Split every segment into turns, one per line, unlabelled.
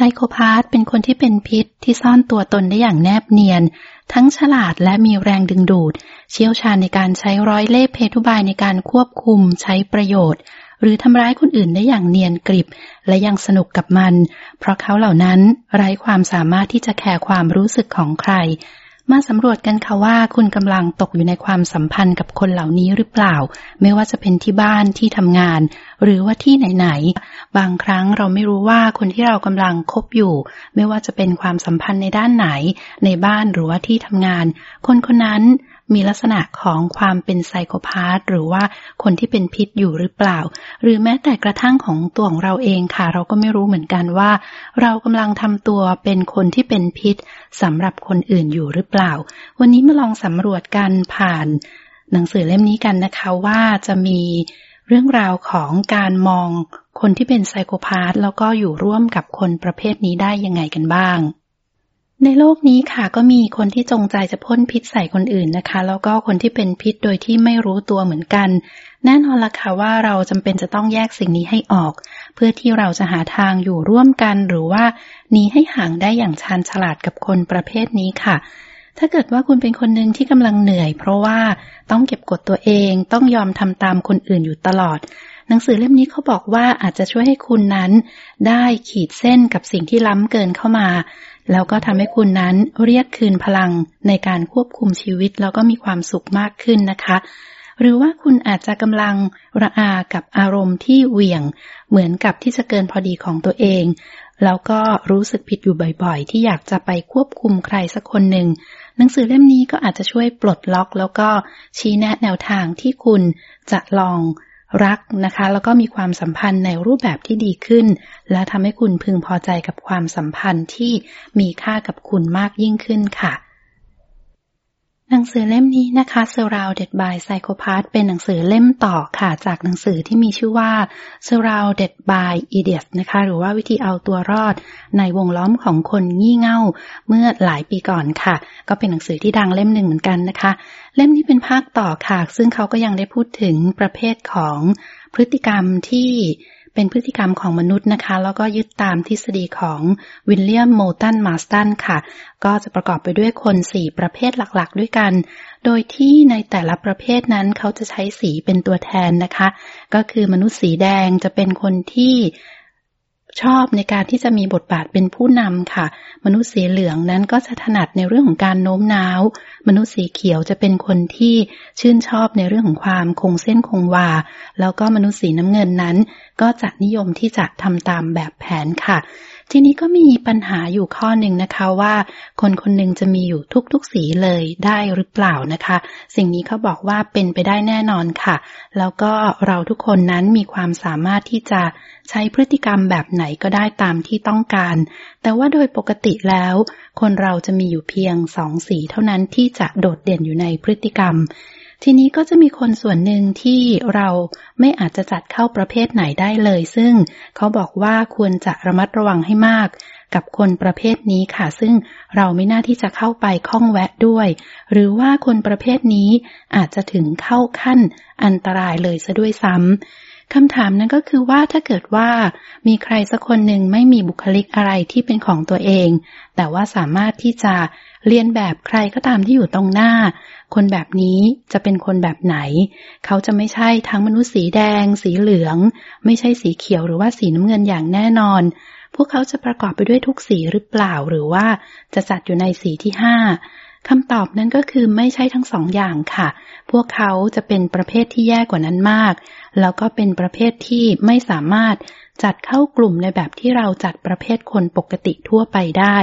ไซโคพาธเป็นคนที่เป็นพิษที่ซ่อนตัวตนได้อย่างแนบเนียน ทั้งฉลาดและมีแรงดึงดูด เชี่ยวชาญในการใช้ร้อยเล่ห์เพทุบายในการควบคุมใช้ประโยชน์ หรือทำร้ายคนอื่นได้อย่างเนียนกริบ และยังสนุกกับมัน เพราะเขาเหล่านั้นไร้ความสามารถที่จะแคร์ความรู้สึกของใคร มาสำรวจกันค่ะว่าคุณกำลังตกอยู่ในความสัมพันธ์กับคนเหล่านี้หรือเปล่า ไม่ว่าจะเป็นที่บ้านที่ทำงาน หรือว่าที่ไหนๆ บางครั้งเราไม่รู้ว่าคนที่เรากำลังคบอยู่ ไม่ว่าจะเป็นความสัมพันธ์ในด้านไหน ในบ้านหรือว่าที่ทำงาน คนคนนั้น มีลักษณะของความเป็นไซโคพาธหรือว่าคนที่เป็นพิษอยู่หรือเปล่า หรือแม้แต่กระทั่งของตัวของเราเองค่ะ เราก็ไม่รู้เหมือนกันว่า เรากำลังทำตัวเป็นคนที่เป็นพิษสำหรับคนอื่นอยู่หรือเปล่า วันนี้มาลองสำรวจกันผ่าน หนังสือเล่มนี้กันนะคะว่าจะมีเรื่องราวของการมองคนที่เป็นไซโคพาธแล้วก็อยู่ร่วมกับคนประเภทนี้ได้ยังไงกันบ้าง ในโลกนี้ค่ะก็มีคนที่จงใจจะพ่นพิษใส่คนอื่นนะคะ แล้วก็คนที่เป็นพิษโดยที่ไม่รู้ตัวเหมือนกัน แน่นอนละค่ะว่าเราจำเป็นจะต้องแยกสิ่งนี้ให้ออก เพื่อที่เราจะหาทางอยู่ร่วมกันหรือว่าหนีให้ห่างได้อย่างชาญฉลาดกับคนประเภทนี้ค่ะ ถ้าเกิดว่าคุณเป็นคนหนึ่งที่กำลังเหนื่อย เพราะว่าต้องเก็บกดตัวเองต้องยอมทำตามคนอื่นอยู่ตลอดหนังสือเล่มนี้เขาบอกว่าอาจจะช่วยให้คุณนั้น ได้ขีดเส้นกับสิ่งที่ล้ำเกินเข้ามา แล้วก็ทำให้คุณนั้นเรียกคืนพลังในการควบคุมชีวิต แล้วก็มีความสุขมากขึ้นนะคะ หรือว่าคุณอาจจะกำลังระอากับอารมณ์ที่เหวี่ยง เหมือนกับที่จะเกินพอดีของตัวเอง แล้วก็รู้สึกผิดอยู่บ่อยๆ ที่อยากจะไปควบคุมใครสักคนหนึ่งหนังสือเล่มนี้ก็อาจจะช่วยปลดล็อก แล้วก็ชี้แนะแนวทางที่คุณจะลอง รักนะคะ แล้วก็มีความสัมพันธ์ในรูปแบบที่ดีขึ้น และทำให้คุณพึงพอใจกับความสัมพันธ์ที่มีค่ากับคุณมากยิ่งขึ้นค่ะ หนังสือเล่มนี้นะคะ Surrounded by Psychopath เป็นหนังสือเล่มต่อค่ะ จากหนังสือที่มีชื่อว่า Surrounded by Idiots นะคะ หรือว่าวิธีเอาตัวรอดในวงล้อมของคนงี่เง่าเมื่อหลายปีก่อนค่ะ ก็เป็นหนังสือที่ดังเล่มหนึ่งเหมือนกันนะคะ เล่มนี้เป็นภาคต่อค่ะ ซึ่งเขาก็ยังได้พูดถึงประเภทของพฤติกรรมที่ เป็นพฤติกรรมของมนุษย์นะคะ แล้วก็ยึดตามทฤษฎีของวิลเลียมโมตันมาสตันค่ะ ก็จะประกอบไปด้วยคนสี่ประเภทหลักๆ ด้วยกัน โดยที่ในแต่ละประเภทนั้นเขาจะใช้สีเป็นตัวแทนนะคะ ก็คือมนุษย์สีแดงจะเป็นคนที่ ชอบในการที่จะมีบทบาทเป็นผู้นำค่ะ มนุษย์สีเหลืองนั้นก็จะถนัดในเรื่องของการโน้มน้าว มนุษย์สีเขียวจะเป็นคนที่ชื่นชอบในเรื่องของความคงเส้นคงวา แล้วก็มนุษย์สีน้ำเงินนั้น ก็จะนิยมที่จะทำตามแบบแผนค่ะ ทีนี้ก็มีปัญหาอยู่ข้อหนึ่งนะคะว่า คนคนหนึ่งจะมีอยู่ทุกๆสีเลยได้หรือเปล่านะคะ สิ่งนี้เขาบอกว่าเป็นไปได้แน่นอนค่ะ แล้วก็เราทุกคนนั้นมีความสามารถที่จะใช้พฤติกรรมแบบไหนก็ได้ตามที่ต้องการ แต่ว่าโดยปกติแล้ว คนเราจะมีอยู่เพียงสองสีเท่านั้นที่จะโดดเด่นอยู่ในพฤติกรรม ทีนี้ก็จะมีคนส่วนหนึ่งที่เราไม่อาจจะจัดเข้าประเภทไหนได้เลย ซึ่งเขาบอกว่าควรจะระมัดระวังให้มาก กับคนประเภทนี้ค่ะ ซึ่งเราไม่น่าที่จะเข้าไปข้องแวะด้วย หรือว่าคนประเภทนี้อาจจะถึงเข้าขั้นอันตรายเลยซะด้วยซ้ำคำถามนั้นก็คือว่าถ้าเกิดว่ามีใครสักคนหนึ่งไม่มีบุคลิกอะไรที่เป็นของตัวเอง แต่ว่าสามารถที่จะ เรียนแบบใครก็ตามที่อยู่ตรงหน้า คนแบบนี้จะเป็นคนแบบไหน เขาจะไม่ใช่ทั้งมนุษย์สีแดง สีเหลือง ไม่ใช่สีเขียวหรือว่าสีน้ำเงินอย่างแน่นอน พวกเขาจะประกอบไปด้วยทุกสีหรือเปล่าหรือว่าจะจัดอยู่ในสีที่ห้าคำตอบนั้นก็คือไม่ใช่ทั้งสองอย่างค่ะ พวกเขาจะเป็นประเภทที่แย่กว่านั้นมาก แล้วก็เป็นประเภทที่ไม่สามารถจัดเข้ากลุ่มในแบบที่เราจัดประเภทคนปกติทั่วไปได้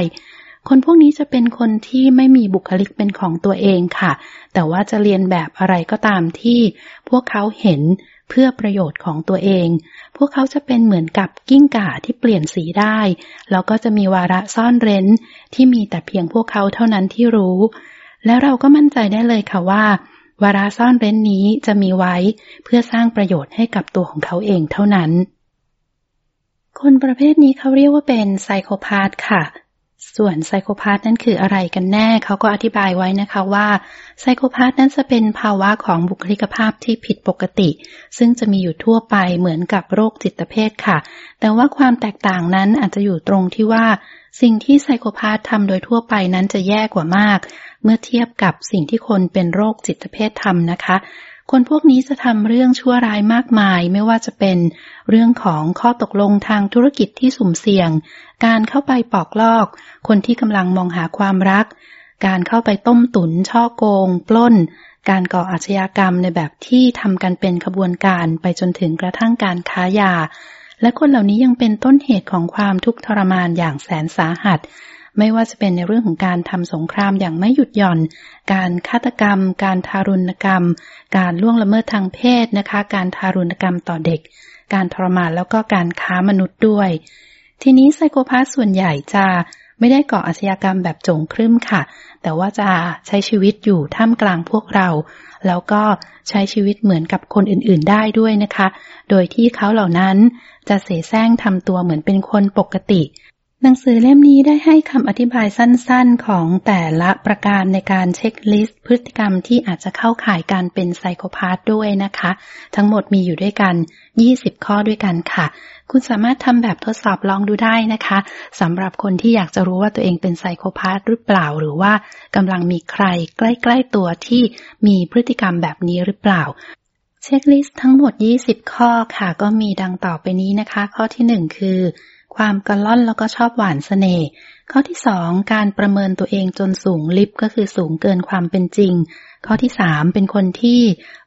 คนพวกนี้จะเป็นคนที่ไม่มีบุคลิกเป็นของตัวเองค่ะ แต่ว่าจะเรียนแบบอะไรก็ตามที่พวกเขาเห็นเพื่อประโยชน์ของตัวเอง พวกเขาจะเป็นเหมือนกับกิ้งก่าที่เปลี่ยนสีได้ แล้วก็จะมีวาระซ่อนเร้น ที่มีแต่เพียงพวกเขาเท่านั้นที่รู้ แล้วเราก็มั่นใจได้เลยค่ะว่า วาระซ่อนเร้นนี้จะมีไว้เพื่อสร้างประโยชน์ให้กับตัวของเขาเองเท่านั้น คนประเภทนี้เขาเรียกว่าเป็นไซโคพาธค่ะ ส่วนไซโคพาธนั้นคืออะไรกันแน่ เขาก็อธิบายไว้นะคะว่าไซโคพาธนั้นจะเป็นภาวะของบุคลิกภาพที่ผิดปกติ ซึ่งจะมีอยู่ทั่วไปเหมือนกับโรคจิตเภทค่ะ แต่ว่าความแตกต่างนั้นอาจจะอยู่ตรงที่ว่า สิ่งที่ไซโคพาธทำโดยทั่วไปนั้นจะแย่กว่ามาก เมื่อเทียบกับสิ่งที่คนเป็นโรคจิตเภททำนะคะคนพวกนี้จะทำเรื่องชั่วร้ายมากมาย ไม่ว่าจะเป็นเรื่องของข้อตกลงทางธุรกิจที่สุ่มเสี่ยง การเข้าไปปอกลอก คนที่กำลังมองหาความรัก การเข้าไปต้มตุนช่อโกง ปล้น การก่ออาชญากรรมในแบบที่ทำกันเป็นขบวนการไปจนถึงกระทั่งการค้ายา และคนเหล่านี้ยังเป็นต้นเหตุของความทุกข์ทรมานอย่างแสนสาหัสไม่ว่าจะเป็นในเรื่องของการทำสงครามอย่างไม่หยุดหย่อน การฆาตกรรม การทารุณกรรม การล่วงละเมิดทางเพศนะคะ การทารุณกรรมต่อเด็ก การทรมานแล้วก็การค้ามนุษย์ด้วย ทีนี้ไซโคพาสส่วนใหญ่จะไม่ได้ก่ออาชญากรรมแบบจงครึ่มค่ะ แต่ว่าจะใช้ชีวิตอยู่ท่ามกลางพวกเรา แล้วก็ใช้ชีวิตเหมือนกับคนอื่นๆได้ด้วยนะคะ โดยที่เขาเหล่านั้นจะเสแสร้งทำตัวเหมือนเป็นคนปกติ หนังสือเล่มนี้ได้ให้คำอธิบายสั้นๆของแต่ละประการในการเช็คลิสต์ พฤติกรรมที่อาจจะเข้าข่ายการเป็นไซโคพาธด้วยนะคะ ทั้งหมดมีอยู่ด้วยกัน 20 ข้อด้วยกันค่ะ คุณสามารถทำแบบทดสอบลองดูได้นะคะสำหรับคนที่อยากจะรู้ว่าตัวเองเป็นไซโคพาธหรือเปล่า หรือว่ากำลังมีใครใกล้ๆตัวที่มีพฤติกรรมแบบนี้หรือเปล่าเช็คลิสต์ทั้งหมด 20 ข้อค่ะ ก็มีดังต่อไปนี้นะคะ ข้อที่ 1 คือ ความกระล่อนแล้วก็ชอบหวานเสน่ห์ข้อที่สองการประเมินตัวเองจนสูงลิฟก็คือสูงเกินความเป็นจริง ข้อที่สามเป็นคนที่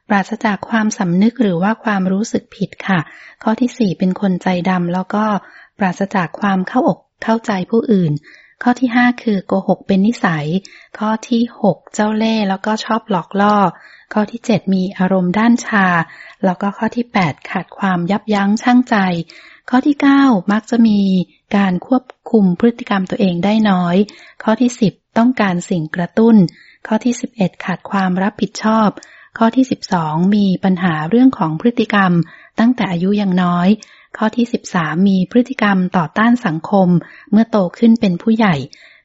ปราศจากความสำนึกหรือว่าความรู้สึกผิดค่ะ ข้อที่สี่เป็นคนใจดำแล้วก็ปราศจากความเข้าอกเข้าใจผู้อื่น ข้อที่ห้าคือโกหกเป็นนิสัย ข้อที่หกเจ้าเล่ห์แล้วก็ชอบหลอกล่อ ข้อที่เจ็ดมีอารมณ์ด้านชา แล้วก็ข้อที่แปดขาดความยับยั้งชั่งใจ ข้อที่ 9 มักจะมีการควบคุมพฤติกรรมตัวเองได้น้อย ข้อที่ 10 ต้องการสิ่งกระตุ้น ข้อที่ 11 ขาดความรับผิดชอบ ข้อที่ 12 มีปัญหาเรื่องของพฤติกรรม ตั้งแต่อายุยังน้อย ข้อที่ 13 มีพฤติกรรมต่อต้านสังคม เมื่อโตขึ้นเป็นผู้ใหญ่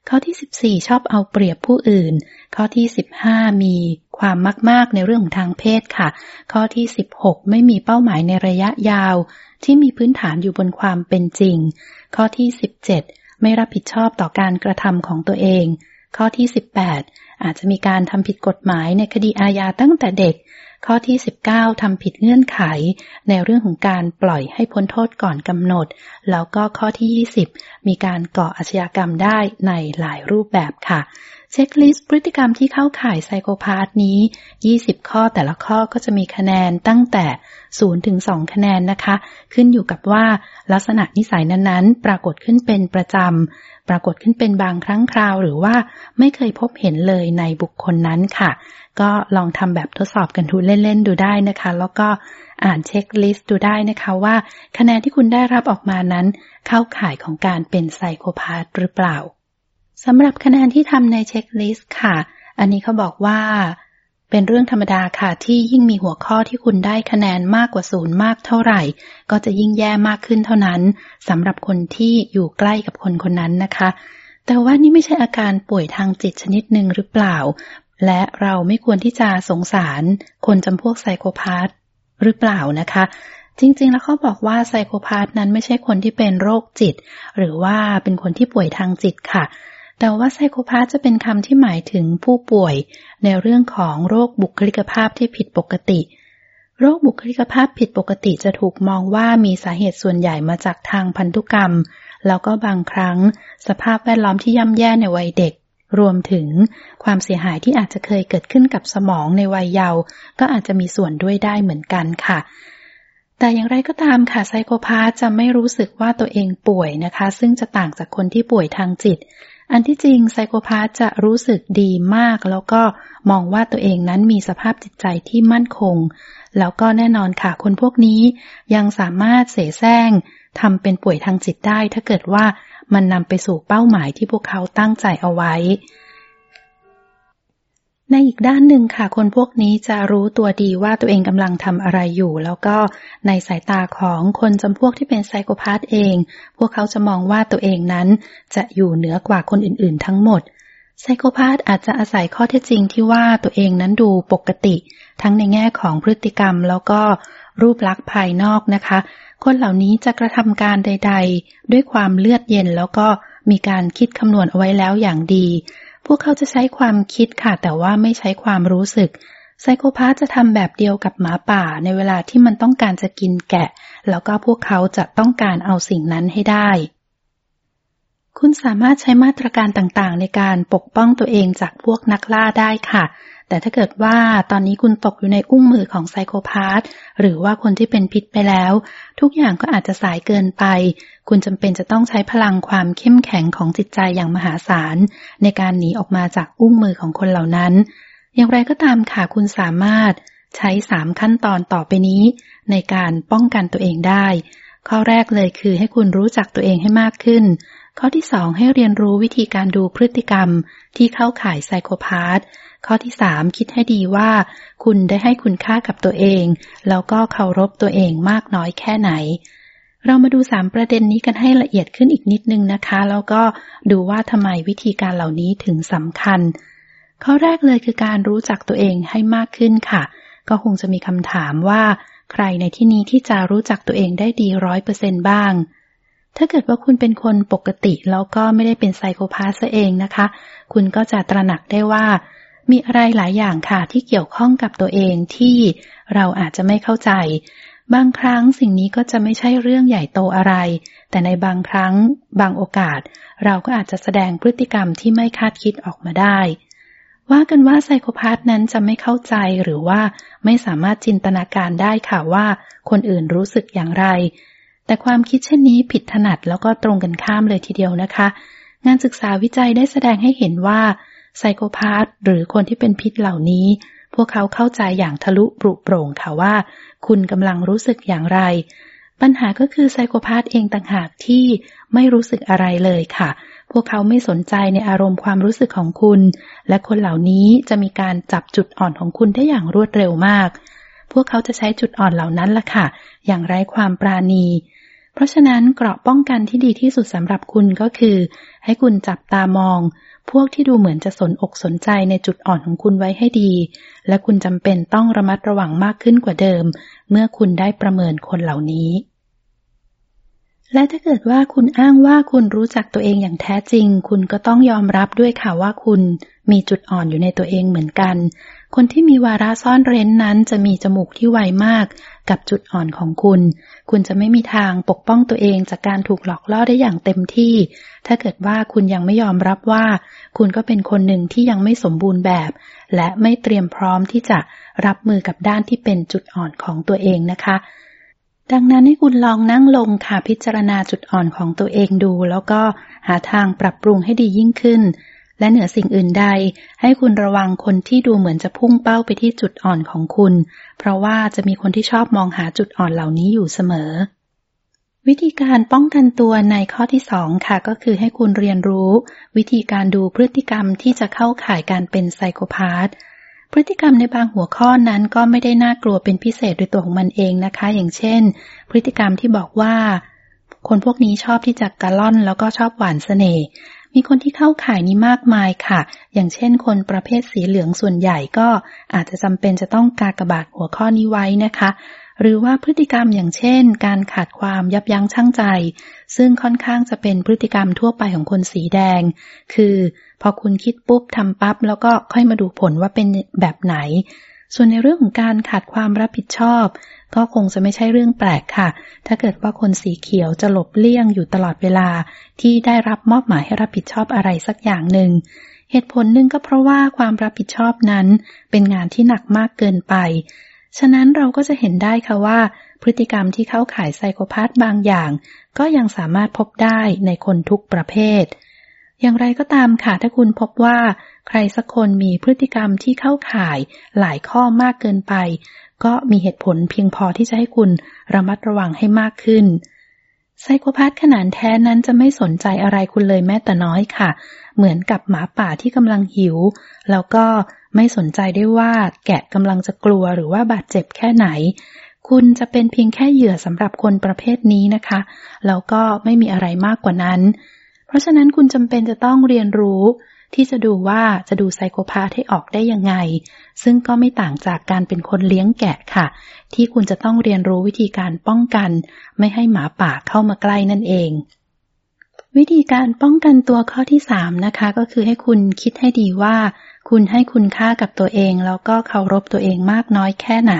ข้อที่ 14 ชอบเอาเปรียบผู้อื่น ข้อที่ 15 มี ความมากๆในเรื่องของทางเพศค่ะ ข้อที่ 16 ไม่มีเป้าหมายในระยะยาว ที่มีพื้นฐานอยู่บนความเป็นจริง ข้อที่ 17 ไม่รับผิดชอบต่อการกระทำของตัวเอง ข้อที่ 18 อาจจะมีการทำผิดกฎหมายในคดีอาญาตั้งแต่เด็ก ข้อที่ 19 ทำผิดเงื่อนไข ในเรื่องของการปล่อยให้พ้นโทษก่อนกำหนด แล้วก็ข้อที่ 20 มีการก่ออาชญากรรมได้ในหลายรูปแบบค่ะ เช็คลิสต์พฤติกรรมที่เข้าข่ายไซโคพาธนี้ 20 ข้อแต่ละข้อก็จะมีคะแนนตั้งแต่ 0 ถึง 2 คะแนนนะคะ ขึ้นอยู่กับว่าลักษณะนิสัยนั้นๆ ปรากฏขึ้นเป็นประจำ ปรากฏขึ้นเป็นบางครั้งคราวหรือว่าไม่เคยพบเห็นเลยในบุคคลนั้นค่ะ ก็ลองทำแบบทดสอบกันดูเล่น ๆ ดูได้นะคะ แล้วก็อ่าน checklist ดูได้นะคะว่าคะแนนที่คุณได้รับออกมานั้น เข้าข่ายของการเป็น psychopath หรือเปล่า สำหรับคะแนนที่ทำใน checklist ค่ะ อันนี้เขาบอกว่า เป็นเรื่องธรรมดาค่ะที่ยิ่งมีหัวข้อที่คุณได้คะแนนมากกว่าศูนย์มากเท่าไหร่ ก็จะยิ่งแย่มากขึ้นเท่านั้นสำหรับคนที่อยู่ใกล้กับคนคนนั้นนะคะ แต่ว่านี่ไม่ใช่อาการป่วยทางจิตชนิดหนึ่งหรือเปล่า และเราไม่ควรที่จะสงสาร คนจำพวกไซโคพาธหรือเปล่านะคะจริง ๆ แล้วเขาบอกว่าไซโคพาธนั้นไม่ใช่คนที่เป็นโรคจิต หรือว่าเป็นคนที่ป่วยทางจิตค่ะ แต่ว่าไซโคพาธจะเป็นคำที่หมายถึงผู้ป่วย ในเรื่องของโรคบุคลิกภาพที่ผิดปกติ โรคบุคลิกภาพผิดปกติจะถูกมองว่ามีสาเหตุส่วนใหญ่มาจากทางพันธุกรรม แล้วก็บางครั้ง สภาพแวดล้อมที่ย่ำแย่ในวัยเด็ก รวมถึงความเสียหายที่อาจจะเคยเกิดขึ้นกับสมองในวัยเยาว์ก็อาจจะมีส่วนด้วยได้เหมือนกันค่ะแต่อย่างไรก็ตามค่ะไซโคพาธจะไม่รู้สึกว่าตัวเองป่วยนะคะ ซึ่งจะต่างจากคนที่ป่วยทางจิต อันที่จริงไซโคพาธจะรู้สึกดีมาก แล้วก็มองว่าตัวเองนั้นมีสภาพจิตใจที่มั่นคง แล้วก็แน่นอนค่ะคนพวกนี้ยังสามารถเสแสร้งทำเป็นป่วยทางจิตได้ ถ้าเกิดว่ามันนำไปสู่เป้าหมายที่พวกเขาตั้งใจเอาไว้ ในอีกด้านหนึ่งค่ะ คนพวกนี้จะรู้ตัวดีว่าตัวเองกำลังทำอะไรอยู่ แล้วก็ในสายตาของคนจำพวกที่เป็นไซโคพาธเอง พวกเขาจะมองว่าตัวเองนั้นจะอยู่เหนือกว่าคนอื่นๆ ทั้งหมดไซโคพาธอาจจะอาศัยข้อเท็จจริงที่ว่าตัวเองนั้นดูปกติ ทั้งในแง่ของพฤติกรรมแล้วก็รูปลักษณ์ภายนอกนะคะ คนเหล่านี้จะกระทำการใด ๆ ด้วยความเลือดเย็นแล้วก็มีการคิดคำนวณเอาไว้แล้วอย่างดี พวกเขาจะใช้ความคิดค่ะ แต่ว่าไม่ใช้ความรู้สึก ไซโคพาจะทำแบบเดียวกับหมาป่าในเวลาที่มันต้องการจะกินแกะ แล้วก็พวกเขาจะต้องการเอาสิ่งนั้นให้ได้ คุณสามารถใช้มาตรการต่างๆ ในการปกป้องตัวเองจากพวกนักล่าได้ค่ะ แต่ถ้าเกิดว่าตอนนี้คุณตกอยู่ในอุ้งมือของไซโคพาธหรือว่าคนที่เป็นพิษไปแล้ว ทุกอย่างก็อาจจะสายเกินไป คุณจำเป็นจะต้องใช้พลังความเข้มแข็งของจิตใจอย่างมหาศาล ในการหนีออกมาจากอุ้งมือของคนเหล่านั้น อย่างไรก็ตามค่ะคุณสามารถใช้สามขั้นตอนต่อไปนี้ ในการป้องกันตัวเองได้ ข้อแรกเลยคือให้คุณรู้จักตัวเองให้มากขึ้น ข้อที่สองให้เรียนรู้วิธีการดูพฤติกรรมที่เข้าข่ายไซโคพาธข้อที่สามคิดให้ดีว่า คุณได้ให้คุณค่ากับตัวเอง แล้วก็เคารพตัวเองมากน้อยแค่ไหน เรามาดูสามประเด็นนี้กันให้ละเอียดขึ้นอีกนิดนึงนะคะ แล้วก็ดูว่าทำไมวิธีการเหล่านี้ถึงสำคัญ ข้อแรกเลยคือการรู้จักตัวเองให้มากขึ้นค่ะ ก็คงจะมีคำถามว่า ใครในที่นี้ที่จะรู้จักตัวเองได้ดีร้อยเปอร์เซนบ้าง ถ้าเกิดว่าคุณเป็นคนปกติแล้วก็ไม่ได้เป็นไซโคพาสเองนะคะ คุณก็จะตระหนักได้ว่า มีอะไรหลายอย่างค่ะที่เกี่ยวข้องกับตัวเองที่เราอาจจะไม่เข้าใจ บางครั้งสิ่งนี้ก็จะไม่ใช่เรื่องใหญ่โตอะไร แต่ในบางครั้งบางโอกาส เราก็อาจจะแสดงพฤติกรรมที่ไม่คาดคิดออกมาได้ ว่ากันว่าไซโคพาธนั้นจะไม่เข้าใจหรือว่าไม่สามารถจินตนาการได้ค่ะว่า คนอื่นรู้สึกอย่างไร แต่ความคิดเช่นนี้ผิดถนัดแล้วก็ตรงกันข้ามเลยทีเดียวนะคะ งานศึกษาวิจัยได้แสดงให้เห็นว่าไซโคพาธหรือคนที่เป็นพิษเหล่านี้ พวกเขาเข้าใจอย่างทะลุปรุโปร่งค่ะว่า คุณกำลังรู้สึกอย่างไร ปัญหาก็คือไซโคพาธเองต่างหากที่ไม่รู้สึกอะไรเลยค่ะ พวกเขาไม่สนใจในอารมณ์ความรู้สึกของคุณ และคนเหล่านี้จะมีการจับจุดอ่อนของคุณได้อย่างรวดเร็วมาก พวกเขาจะใช้จุดอ่อนเหล่านั้นล่ะค่ะ อย่างไร้ความปราณี เพราะฉะนั้นเกราะป้องกันที่ดีที่สุดสำหรับคุณก็คือ ให้คุณจับตามอง พวกที่ดูเหมือนจะสนอกสนใจในจุดอ่อนของคุณไว้ให้ดี และคุณจำเป็นต้องระมัดระวังมากขึ้นกว่าเดิม เมื่อคุณได้ประเมินคนเหล่านี้ และถ้าเกิดว่าคุณอ้างว่าคุณรู้จักตัวเองอย่างแท้จริง คุณก็ต้องยอมรับด้วยค่ะว่าคุณมีจุดอ่อนอยู่ในตัวเองเหมือนกัน คนที่มีวาระซ่อนเร้นนั้นจะมีจมูกที่ไวมากกับจุดอ่อนของคุณ คุณจะไม่มีทางปกป้องตัวเองจากการถูกหลอกล่อได้อย่างเต็มที่ ถ้าเกิดว่าคุณยังไม่ยอมรับว่า คุณก็เป็นคนหนึ่งที่ยังไม่สมบูรณ์แบบ และไม่เตรียมพร้อมที่จะรับมือกับด้านที่เป็นจุดอ่อนของตัวเองนะคะ ดังนั้นให้คุณลองนั่งลงค่ะพิจารณาจุดอ่อนของตัวเองดู แล้วก็หาทางปรับปรุงให้ดียิ่งขึ้น และเหนือสิ่งอื่นใด ให้คุณระวังคนที่ดูเหมือนจะพุ่งเป้าไปที่จุดอ่อนของคุณ เพราะว่าจะมีคนที่ชอบมองหาจุดอ่อนเหล่านี้อยู่เสมอ วิธีการป้องกันตัวในข้อที่สองค่ะ ก็คือให้คุณเรียนรู้ วิธีการดูพฤติกรรมที่จะเข้าข่ายการเป็นไซโคพาธพฤติกรรมในบางหัวข้อนั้นก็ไม่ได้น่ากลัวเป็นพิเศษโดยตัวของมันเองนะคะ อย่างเช่น พฤติกรรมที่บอกว่า คนพวกนี้ชอบที่จะกระล่อนแล้วก็ชอบหวานเสน่ห์ มีคนที่เข้าข่ายนี้มากมายค่ะ อย่างเช่นคนประเภทสีเหลืองส่วนใหญ่ก็อาจจะจำเป็นจะต้องกากบาดหัวข้อนี้ไว้นะคะ หรือว่าพฤติกรรมอย่างเช่น การขาดความยับยั้งชั่งใจ ซึ่งค่อนข้างจะเป็นพฤติกรรมทั่วไปของคนสีแดง คือพอคุณคิดปุ๊บทำปั๊บแล้วก็ค่อยมาดูผลว่าเป็นแบบไหน ส่วนในเรื่องของการขาดความรับผิดชอบ ก็คงจะไม่ใช่เรื่องแปลกค่ะ ถ้าเกิดว่าคนสีเขียวจะหลบเลี่ยงอยู่ตลอดเวลา ที่ได้รับมอบหมายให้รับผิดชอบอะไรสักอย่างหนึ่งเหตุผลหนึ่งก็เพราะว่าความรับผิดชอบนั้น เป็นงานที่หนักมากเกินไป ฉะนั้นเราก็จะเห็นได้ค่ะว่า พฤติกรรมที่เข้าข่ายไซโคพาธบางอย่าง ก็ยังสามารถพบได้ในคนทุกประเภท อย่างไรก็ตามค่ะถ้าคุณพบว่า ใครสักคนมีพฤติกรรมที่เข้าข่ายหลายข้อมากเกินไป ก็มีเหตุผลเพียงพอที่จะให้คุณระมัดระวังให้มากขึ้นไซโคพาธขนาดแท้นั้นจะไม่สนใจอะไรคุณเลยแม้แต่น้อยค่ะ เหมือนกับหมาป่าที่กำลังหิว แล้วก็ไม่สนใจได้ว่าแกะกำลังจะกลัวหรือว่าบาดเจ็บแค่ไหน คุณจะเป็นเพียงแค่เหยื่อสำหรับคนประเภทนี้นะคะ แล้วก็ไม่มีอะไรมากกว่านั้น เพราะฉะนั้นคุณจำเป็นจะต้องเรียนรู้ ที่จะดูว่าจะดูไซโคพาธให้ออกได้ยังไง ซึ่งก็ไม่ต่างจากการเป็นคนเลี้ยงแกะค่ะ ที่คุณจะต้องเรียนรู้วิธีการป้องกัน ไม่ให้หมาป่าเข้ามาใกล้นั่นเอง วิธีการป้องกันตัวข้อที่สามนะคะ ก็คือให้คุณคิดให้ดีว่า คุณให้คุณค่ากับตัวเอง แล้วก็เคารพตัวเองมากน้อยแค่ไหน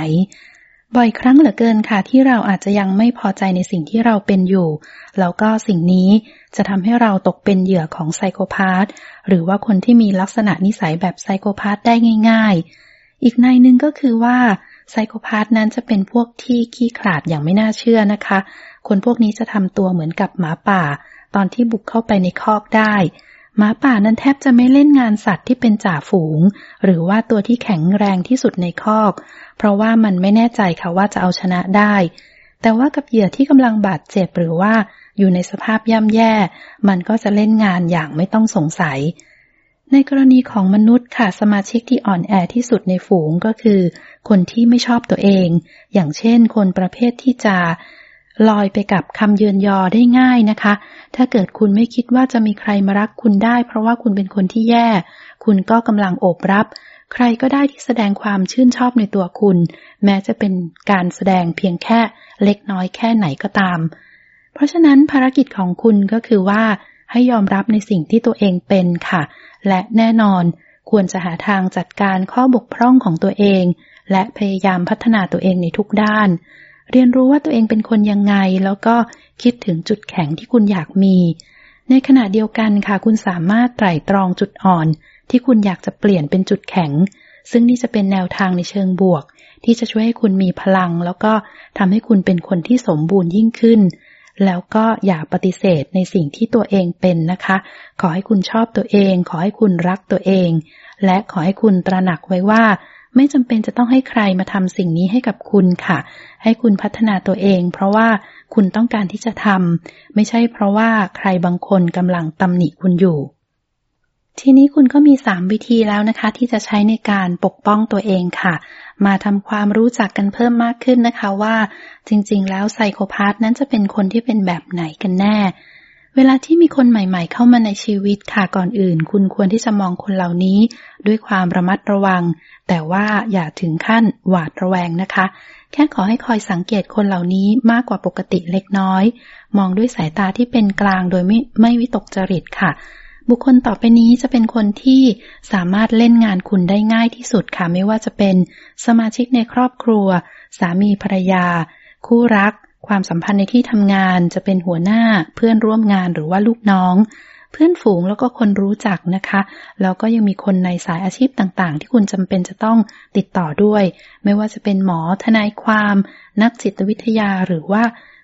บ่อยครั้งเหลือเกินค่ะที่เราอาจจะยังไม่พอใจในสิ่งที่เราเป็นอยู่ แล้วก็สิ่งนี้จะทำให้เราตกเป็นเหยื่อของไซโคพาธหรือว่าคนที่มีลักษณะนิสัยแบบไซโคพาธได้ง่าย ๆ อีกในหนึ่งก็คือว่าไซโคพาธนั้นจะเป็นพวกที่ขี้ขลาดอย่างไม่น่าเชื่อนะคะ คนพวกนี้จะทำตัวเหมือนกับหมาป่า ตอนที่บุกเข้าไปในคอกได้ หมาป่านั้นแทบจะไม่เล่นงานสัตว์ที่เป็นจ่าฝูง หรือว่าตัวที่แข็งแรงที่สุดในคอก เพราะว่ามันไม่แน่ใจค่ะว่าจะเอาชนะได้ แต่ว่ากับเหยื่อที่กำลังบาดเจ็บหรือว่าอยู่ในสภาพย่ำแย่ มันก็จะเล่นงานอย่างไม่ต้องสงสัย ในกรณีของมนุษย์ค่ะสมาชิกที่อ่อนแอที่สุดในฝูงก็คือ คนที่ไม่ชอบตัวเอง อย่างเช่น คนประเภทที่จะ ลอยไปกับคำเยือนยอได้ง่ายนะคะ ถ้าเกิดคุณไม่คิดว่าจะมีใครมารักคุณได้ เพราะว่าคุณเป็นคนที่แย่ คุณก็กำลังโอบรับ ใครก็ได้ที่แสดงความชื่นชอบในตัวคุณ แม้จะเป็นการแสดงเพียงแค่เล็กน้อยแค่ไหนก็ตาม เพราะฉะนั้นภารกิจของคุณก็คือว่าให้ยอมรับในสิ่งที่ตัวเองเป็นค่ะ และแน่นอนควรจะหาทางจัดการข้อบกพร่องของตัวเอง และพยายามพัฒนาตัวเองในทุกด้าน เรียนรู้ว่าตัวเองเป็นคนยังไง แล้วก็คิดถึงจุดแข็งที่คุณอยากมี ในขณะเดียวกันค่ะ คุณสามารถไตร่ตรองจุดอ่อน ที่คุณอยากจะเปลี่ยนเป็นจุดแข็ง ซึ่งนี่จะเป็นแนวทางในเชิงบวก ที่จะช่วยให้คุณมีพลัง แล้วก็ทำให้คุณเป็นคนที่สมบูรณ์ยิ่งขึ้น แล้วก็อย่าปฏิเสธในสิ่งที่ตัวเองเป็นนะคะ ขอให้คุณชอบตัวเอง ขอให้คุณรักตัวเอง และขอให้คุณตระหนักไว้ว่า ไม่จำเป็นจะต้องให้ใครมาทำสิ่งนี้ให้กับคุณค่ะ ให้คุณพัฒนาตัวเอง เพราะว่าคุณต้องการที่จะทำไม่ใช่เพราะว่าใครบางคนกำลังตำหนิคุณอยู่ ทีนี้คุณก็มีสามวิธีแล้วนะคะ ที่จะใช้ในการปกป้องตัวเองค่ะ มาทำความรู้จักกันเพิ่มมากขึ้นนะคะว่า จริง ๆ แล้วไซโคพาธนั้นจะเป็นคนที่เป็นแบบไหนกันแน่ เวลาที่มีคนใหม่ๆ เข้ามาในชีวิตค่ะก่อนอื่น คุณควรที่จะมองคนเหล่านี้ ด้วยความระมัดระวัง แต่ว่าอย่าถึงขั้นหวาดระแวงนะคะ แค่ขอให้คอยสังเกตคนเหล่านี้มากกว่าปกติเล็กน้อย มองด้วยสายตาที่เป็นกลางโดยไม่ไม่วิตกจริตค่ะ บุคคลต่อไปนี้จะเป็นคนที่สามารถเล่นงานคุณได้ง่ายที่สุดค่ะไม่ว่าจะเป็นสมาชิกในครอบครัว สามีภรรยา คู่รัก ความสัมพันธ์ในที่ทำงานจะเป็นหัวหน้าเพื่อนร่วมงานหรือว่าลูกน้อง เพื่อนฝูงแล้วก็คนรู้จักนะคะ แล้วก็ยังมีคนในสายอาชีพต่างๆ ที่คุณจำเป็นจะต้องติดต่อด้วย ไม่ว่าจะเป็นหมอทนายความ นักจิตวิทยาหรือว่า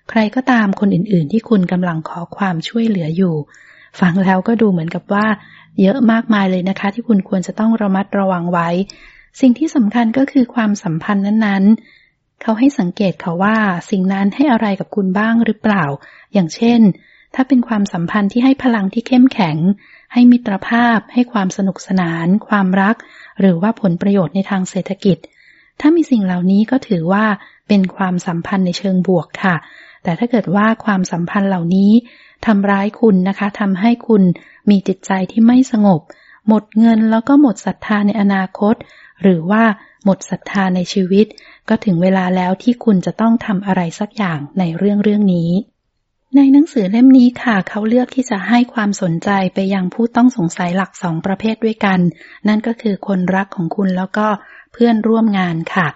ใครก็ตามคนอื่นๆ ที่คุณกำลังขอความช่วยเหลืออยู่ ฟังแล้วก็ดูเหมือนกับว่า เยอะมากมายเลยนะคะ ที่คุณควรจะต้องระมัดระวังไว้ สิ่งที่สำคัญก็คือความสัมพันธ์นั้นๆ เขาให้สังเกตเขาว่าสิ่งนั้นให้อะไรกับคุณบ้างหรือเปล่า อย่างเช่น ถ้าเป็นความสัมพันธ์ที่ให้พลังที่เข้มแข็ง ให้มิตรภาพ ให้ความสนุกสนาน ความรัก หรือว่าผลประโยชน์ในทางเศรษฐกิจ ถ้ามีสิ่งเหล่านี้ก็ถือว่าเป็นความสัมพันธ์ในเชิงบวกค่ะ แต่ถ้าเกิดว่าความสัมพันธ์เหล่านี้ทำร้ายคุณนะคะทำให้คุณมีจิตใจที่ไม่สงบ หมดเงินแล้วก็หมดศรัทธาในอนาคต หรือว่า หมดศรัทธาในชีวิต ก็ถึงเวลาแล้วที่คุณจะต้องทำอะไรสักอย่างในเรื่องเรื่องนี้ ในหนังสือเล่มนี้ค่ะ เขาเลือกที่จะให้ความสนใจไปยังผู้ต้องสงสัยหลักสองประเภทด้วยกัน นั่นก็คือคนรักของคุณแล้วก็เพื่อนร่วมงานค่ะ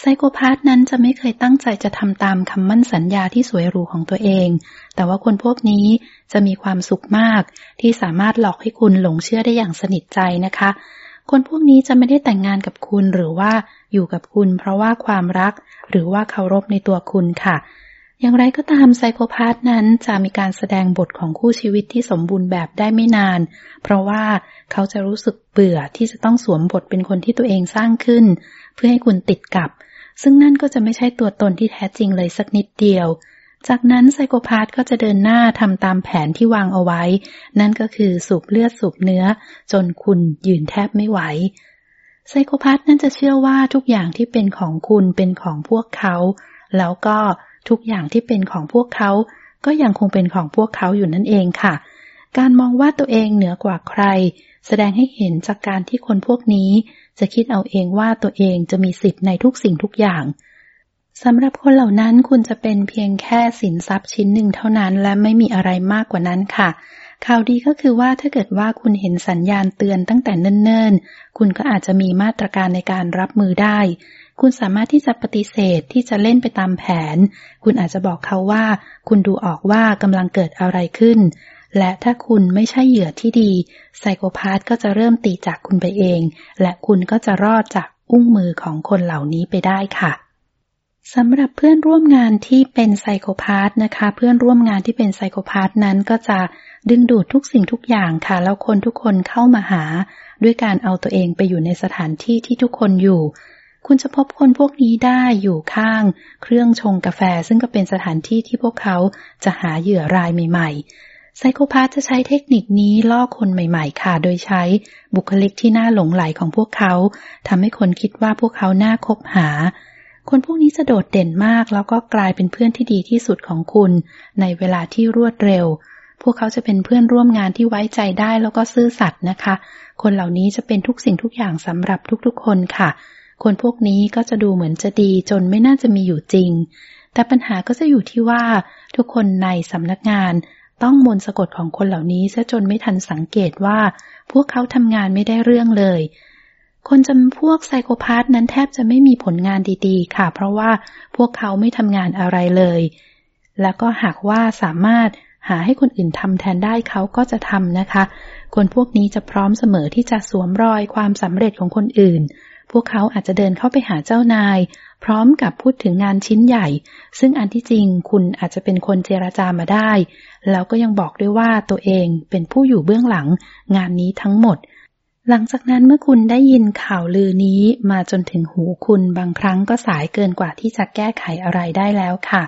ไซโคพาธนั้นจะไม่เคยตั้งใจจะทำตามคำมั่นสัญญาที่สวยหรูของตัวเอง แต่ว่าคนพวกนี้จะมีความสุขมาก ที่สามารถหลอกให้คุณหลงเชื่อได้อย่างสนิทใจนะคะ คนพวกนี้จะไม่ได้แต่งงานกับคุณหรือว่าอยู่กับคุณ เพราะว่าความรัก หรือว่าเคารพในตัวคุณค่ะ อย่างไรก็ตามไซโคพาธนั้นจะมีการแสดงบทของคู่ชีวิตที่สมบูรณ์แบบได้ไม่นาน เพราะว่าเขาจะรู้สึกเบื่อที่จะต้องสวมบทเป็นคนที่ตัวเองสร้างขึ้น เพื่อให้คุณติดกับ ซึ่งนั่นก็จะไม่ใช่ตัวตนที่แท้จริงเลยสักนิดเดียว จากนั้นไซโคพาธก็จะเดินหน้าทำตามแผนที่วางเอาไว้ นั่นก็คือสูบเลือดสูบเนื้อ จนคุณยืนแทบไม่ไหวไซโคพาธนั่นจะเชื่อว่าทุกอย่างที่เป็นของคุณเป็นของพวกเขา แล้วก็ทุกอย่างที่เป็นของพวกเขา ก็ยังคงเป็นของพวกเขาอยู่นั่นเองค่ะ การมองว่าตัวเองเหนือกว่าใคร แสดงให้เห็นจากการที่คนพวกนี้ จะคิดเอาเองว่าตัวเองจะมีสิทธิ์ในทุกสิ่งทุกอย่าง สำหรับคนเหล่านั้นคุณจะเป็นเพียงแค่สินทรัพย์ชิ้นหนึ่งเท่านั้น และไม่มีอะไรมากกว่านั้นค่ะ ข่าวดีก็คือว่าถ้าเกิดว่าคุณเห็นสัญญาณเตือนตั้งแต่เนิ่นๆ คุณก็อาจจะมีมาตรการในการรับมือได้ คุณสามารถที่จะปฏิเสธที่จะเล่นไปตามแผน คุณอาจจะบอกเขาว่า คุณดูออกว่ากำลังเกิดอะไรขึ้น และถ้าคุณไม่ใช่เหยื่อที่ดีไซโคพาธก็จะเริ่มตีจากคุณไปเอง และคุณก็จะรอดจากอุ้งมือของคนเหล่านี้ไปได้ค่ะ สำหรับเพื่อนร่วมงานที่เป็นไซโคพาธนะคะ เพื่อนร่วมงานที่เป็นไซโคพาธนั้นก็จะดึงดูดทุกสิ่งทุกอย่างค่ะ แล้วคนทุกคนเข้ามาหา ด้วยการเอาตัวเองไปอยู่ในสถานที่ที่ทุกคนอยู่ คุณจะพบคนพวกนี้ได้อยู่ข้าง เครื่องชงกาแฟ ซึ่งก็เป็นสถานที่ที่พวกเขาจะหาเหยื่อรายใหม่ ๆ ไซโคพาธจะใช้เทคนิคนี้ล่อคนใหม่ ๆ ค่ะ โดยใช้บุคลิกที่น่าหลงไหลของพวกเขาทำให้คนคิดว่าพวกเขาน่าคบหา คนพวกนี้จะโดดเด่นมาก แล้วก็กลายเป็นเพื่อนที่ดีที่สุดของคุณ ในเวลาที่รวดเร็ว พวกเขาจะเป็นเพื่อนร่วมงานที่ไว้ใจได้แล้วก็ซื่อสัตย์นะคะ คนเหล่านี้จะเป็นทุกสิ่งทุกอย่างสำหรับทุกๆ คนค่ะ คนพวกนี้ก็จะดูเหมือนจะดีจนไม่น่าจะมีอยู่จริง แต่ปัญหาก็จะอยู่ที่ว่า ทุกคนในสำนักงานต้องมนสะกดของคนเหล่านี้ซะจนไม่ทันสังเกตว่า พวกเขาทำงานไม่ได้เรื่องเลย คนจำพวกไซโคพาธนั้นแทบจะไม่มีผลงานดีๆ ค่ะ เพราะว่าพวกเขาไม่ทำงานอะไรเลย แล้วก็หากว่าสามารถหาให้คนอื่นทำแทนได้เขาก็จะทำนะคะ คนพวกนี้จะพร้อมเสมอที่จะสวมรอยความสำเร็จของคนอื่น พวกเขาอาจจะเดินเข้าไปหาเจ้านาย พร้อมกับพูดถึงงานชิ้นใหญ่ ซึ่งอันที่จริงคุณอาจจะเป็นคนเจราจามาได้ แล้วก็ยังบอกด้วยว่าตัวเองเป็นผู้อยู่เบื้องหลังงานนี้ทั้งหมด หลังจากนั้นเมื่อคุณได้ยินข่าวลือนี้มาจนถึงหูคุณบางครั้งก็สายเกินกว่าที่จะแก้ไขอะไรได้แล้วค่ะ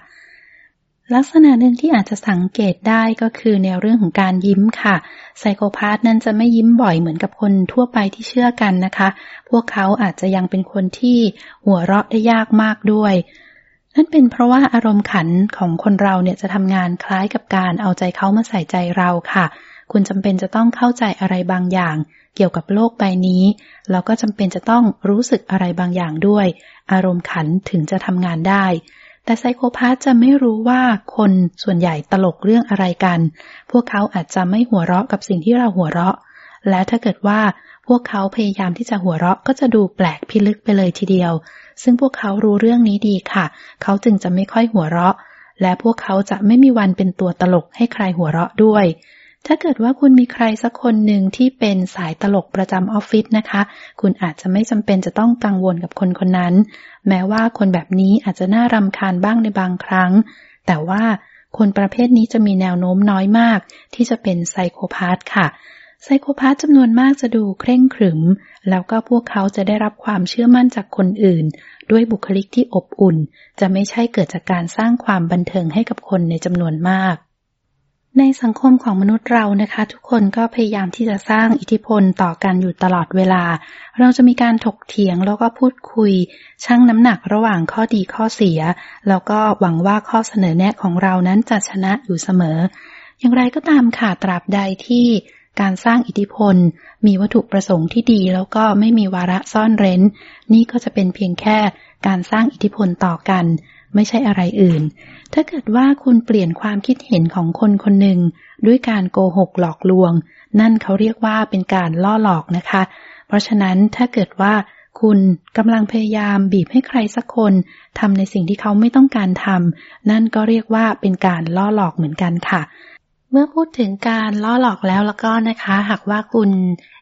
ลักษณะหนึ่งที่อาจจะสังเกตได้ก็คือในเรื่องของการยิ้มค่ะ ไซโคพาธนั้นจะไม่ยิ้มบ่อยเหมือนกับคนทั่วไปที่เชื่อกันนะคะ พวกเขาอาจจะยังเป็นคนที่หัวเราะได้ยากมากด้วยนั่นเป็นเพราะว่าอารมณ์ขันของคนเราเนี่ยจะทำงานคล้ายกับการเอาใจเขามาใส่ใจเราค่ะ คุณจำเป็นจะต้องเข้าใจอะไรบางอย่าง เกี่ยวกับโลกใบนี้ เราก็จำเป็นจะต้องรู้สึกอะไรบางอย่างด้วย อารมณ์ขันถึงจะทำงานได้ แต่ไซโคพาธจะไม่รู้ว่าคนส่วนใหญ่ตลกเรื่องอะไรกัน พวกเขาอาจจะไม่หัวเราะกับสิ่งที่เราหัวเราะ และถ้าเกิดว่าพวกเขาพยายามที่จะหัวเราะก็จะดูแปลกพิลึกไปเลยทีเดียว ซึ่งพวกเขารู้เรื่องนี้ดีค่ะ เขาจึงจะไม่ค่อยหัวเราะ และพวกเขาจะไม่มีวันเป็นตัวตลกให้ใครหัวเราะด้วย ถ้าเกิดว่าคุณมีใครสักคนหนึ่งที่เป็นสายตลกประจำออฟฟิศนะคะ คุณอาจจะไม่จำเป็นจะต้องกังวลกับคนคนนั้น แม้ว่าคนแบบนี้อาจจะน่ารำคาญบ้างในบางครั้ง แต่ว่าคนประเภทนี้จะมีแนวโน้มน้อยมาก ที่จะเป็นไซโคพาธค่ะไซโคพาธจำนวนมากจะดูเคร่งขรึม แล้วก็พวกเขาจะได้รับความเชื่อมั่นจากคนอื่น ด้วยบุคลิกที่อบอุ่น จะไม่ใช่เกิดจากการสร้างความบันเทิงให้กับคนในจำนวนมาก ในสังคมของมนุษย์เรานะคะ ทุกคนก็พยายามที่จะสร้างอิทธิพลต่อกันอยู่ตลอดเวลา เราจะมีการถกเถียงแล้วก็พูดคุย ชั่งน้ำหนักระหว่างข้อดีข้อเสีย แล้วก็หวังว่าข้อเสนอแนะของเรานั้นจะชนะอยู่เสมอ อย่างไรก็ตามค่ะตราบใดที่การสร้างอิทธิพล มีวัตถุประสงค์ที่ดี แล้วก็ไม่มีวาระซ่อนเร้น นี่ก็จะเป็นเพียงแค่การสร้างอิทธิพลต่อกัน ไม่ใช่อะไรอื่น ถ้าเกิดว่าคุณเปลี่ยนความคิดเห็นของคนคนหนึ่งด้วยการโกหกหลอกลวง นั่นเขาเรียกว่าเป็นการล่อหลอกนะคะ เพราะฉะนั้นถ้าเกิดว่าคุณกำลังพยายามบีบให้ใครสักคนทำในสิ่งที่เขาไม่ต้องการทำนั่นก็เรียกว่าเป็นการล่อหลอกเหมือนกันค่ะ เมื่อพูดถึงการล่อหลอกแล้วแล้วก็นะคะ หากว่าคุณ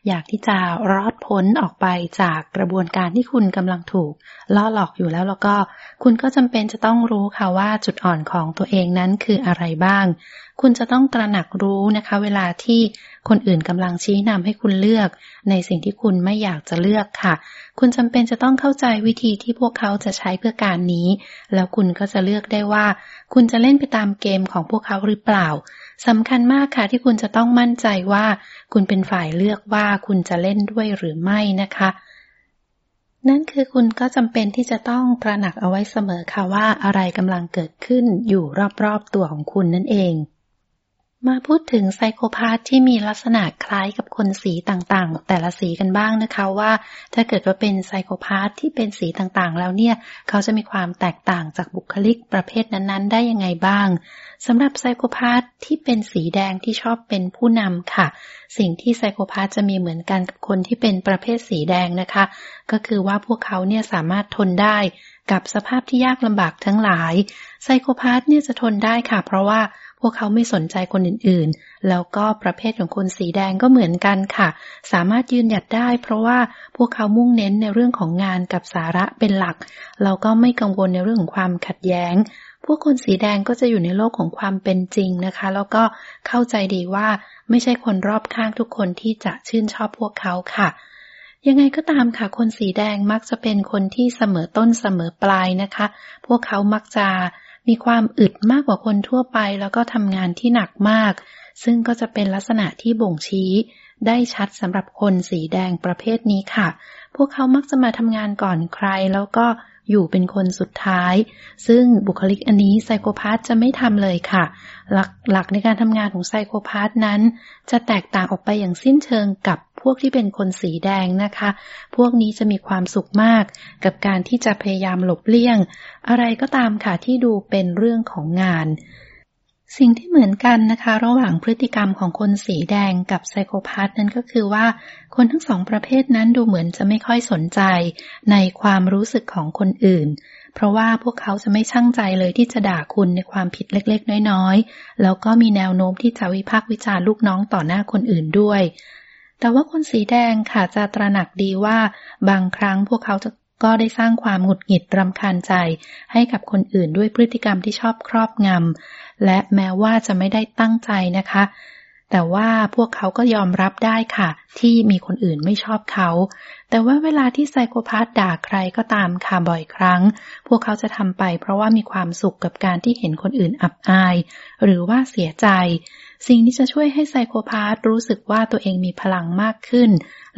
อยากที่จะรอดพ้นออกไปจากกระบวนการที่คุณกำลังถูกล่อหลอกอยู่แล้วแล้วก็ คุณก็จำเป็นจะต้องรู้ค่ะว่าจุดอ่อนของตัวเองนั้นคืออะไรบ้าง คุณจะต้องตระหนักรู้นะคะ เวลาที่ คนอื่นกำลังชี้นำให้คุณเลือก ในสิ่งที่คุณไม่อยากจะเลือกค่ะ คุณจำเป็นจะต้องเข้าใจวิธีที่พวกเขาจะใช้เพื่อการนี้ แล้วคุณก็จะเลือกได้ว่า คุณจะเล่นไปตามเกมของพวกเขาหรือเปล่าสำคัญมากค่ะที่คุณจะต้องมั่นใจว่า คุณเป็นฝ่ายเลือกว่าคุณจะเล่นด้วยหรือไม่นะคะนั่นคือคุณก็จำเป็นที่จะต้องตระหนักเอาไว้เสมอค่ะว่าอะไรกำลังเกิดขึ้นอยู่รอบๆตัวของคุณนั่นเอง มาพูดถึงไซโคพาธที่มีลักษณะคล้ายกับคนสีต่างๆ แต่ละสีกันบ้างนะคะว่า ถ้าเกิดว่าเป็นไซโคพาธที่เป็นสีต่างๆ แล้วเนี่ย เขาจะมีความแตกต่างจากบุคลิกประเภทนั้นๆ ได้ยังไงบ้างสำหรับไซโคพาธที่เป็นสีแดงที่ชอบเป็นผู้นำค่ะ สิ่งที่ไซโคพาธจะมีเหมือนกันกับคนที่เป็นประเภทสีแดงนะคะ ก็คือว่าพวกเขาเนี่ยสามารถทนได้กับสภาพที่ยากลำบากทั้งหลาย ไซโคพาธเนี่ยจะทนได้ค่ะ เพราะว่า วกเขาไม่สนใจคนอื่นๆ แล้วก็ประเภทของคนสีแดงก็เหมือนกันค่ะ สามารถยืนหยัดได้ เพราะว่าพวกเขามุ่งเน้นในเรื่องของงานกับสาระเป็นหลัก เราก็ไม่กังวลในเรื่องของความขัดแย้ง พวกคนสีแดงก็จะอยู่ในโลกของความเป็นจริงนะคะ แล้วก็เข้าใจดีว่าไม่ใช่คนรอบข้างทุกคนที่จะชื่นชอบพวกเขาค่ะยังไงก็ตามค่ะ คนสีแดงมักจะเป็นคนที่เสมอต้นเสมอปลายนะคะ พวกเขามักจะ มีความอึดมากกว่าคนทั่วไป แล้วก็ทำงานที่หนักมาก ซึ่งก็จะเป็นลักษณะที่บ่งชี้ได้ชัดสำหรับคนสีแดงประเภทนี้ค่ะ พวกเขามักจะมาทำงานก่อนใคร แล้วก็ อยู่เป็นคนสุดท้าย ซึ่งบุคลิกอันนี้ไซโคพาธจะไม่ทำเลยค่ะ หลักหลักในการทำงานของไซโคพาธนั้น จะแตกต่างออกไปอย่างสิ้นเชิงกับพวกที่เป็นคนสีแดงนะคะ พวกนี้จะมีความสุขมาก กับการที่จะพยายามหลบเลี่ยง อะไรก็ตามค่ะที่ดูเป็นเรื่องของงาน สิ่งที่เหมือนกันนะคะ ระหว่างพฤติกรรมของคนสีแดงกับไซโคพาธนั้นก็คือว่า คนทั้งสองประเภทนั้นดูเหมือนจะไม่ค่อยสนใจในความรู้สึกของคนอื่น เพราะว่าพวกเขาจะไม่ช่างใจเลยที่จะด่าคุณในความผิดเล็กๆ น้อยๆ แล้วก็มีแนวโน้มที่จะวิพากษ์วิจารณ์ลูกน้องต่อหน้าคนอื่นด้วย แต่ว่าคนสีแดงค่ะจะตระหนักดีว่า บางครั้งพวกเขาจะ ก็ได้สร้างความหงุดหงิดรำคาญใจ ให้กับคนอื่นด้วยพฤติกรรมที่ชอบครอบงำและแม้ว่าจะไม่ได้ตั้งใจนะคะ แต่ว่าพวกเขาก็ยอมรับได้ค่ะ ที่มีคนอื่นไม่ชอบเขา แต่ว่าเวลาที่ไซโคพาธด่าใครก็ตามค่ะบ่อยครั้ง พวกเขาจะทำไปเพราะว่ามีความสุขกับการที่เห็นคนอื่นอับอาย หรือว่าเสียใจ สิ่งที่จะช่วยให้ไซโคพาธรู้สึกว่าตัวเองมีพลังมากขึ้น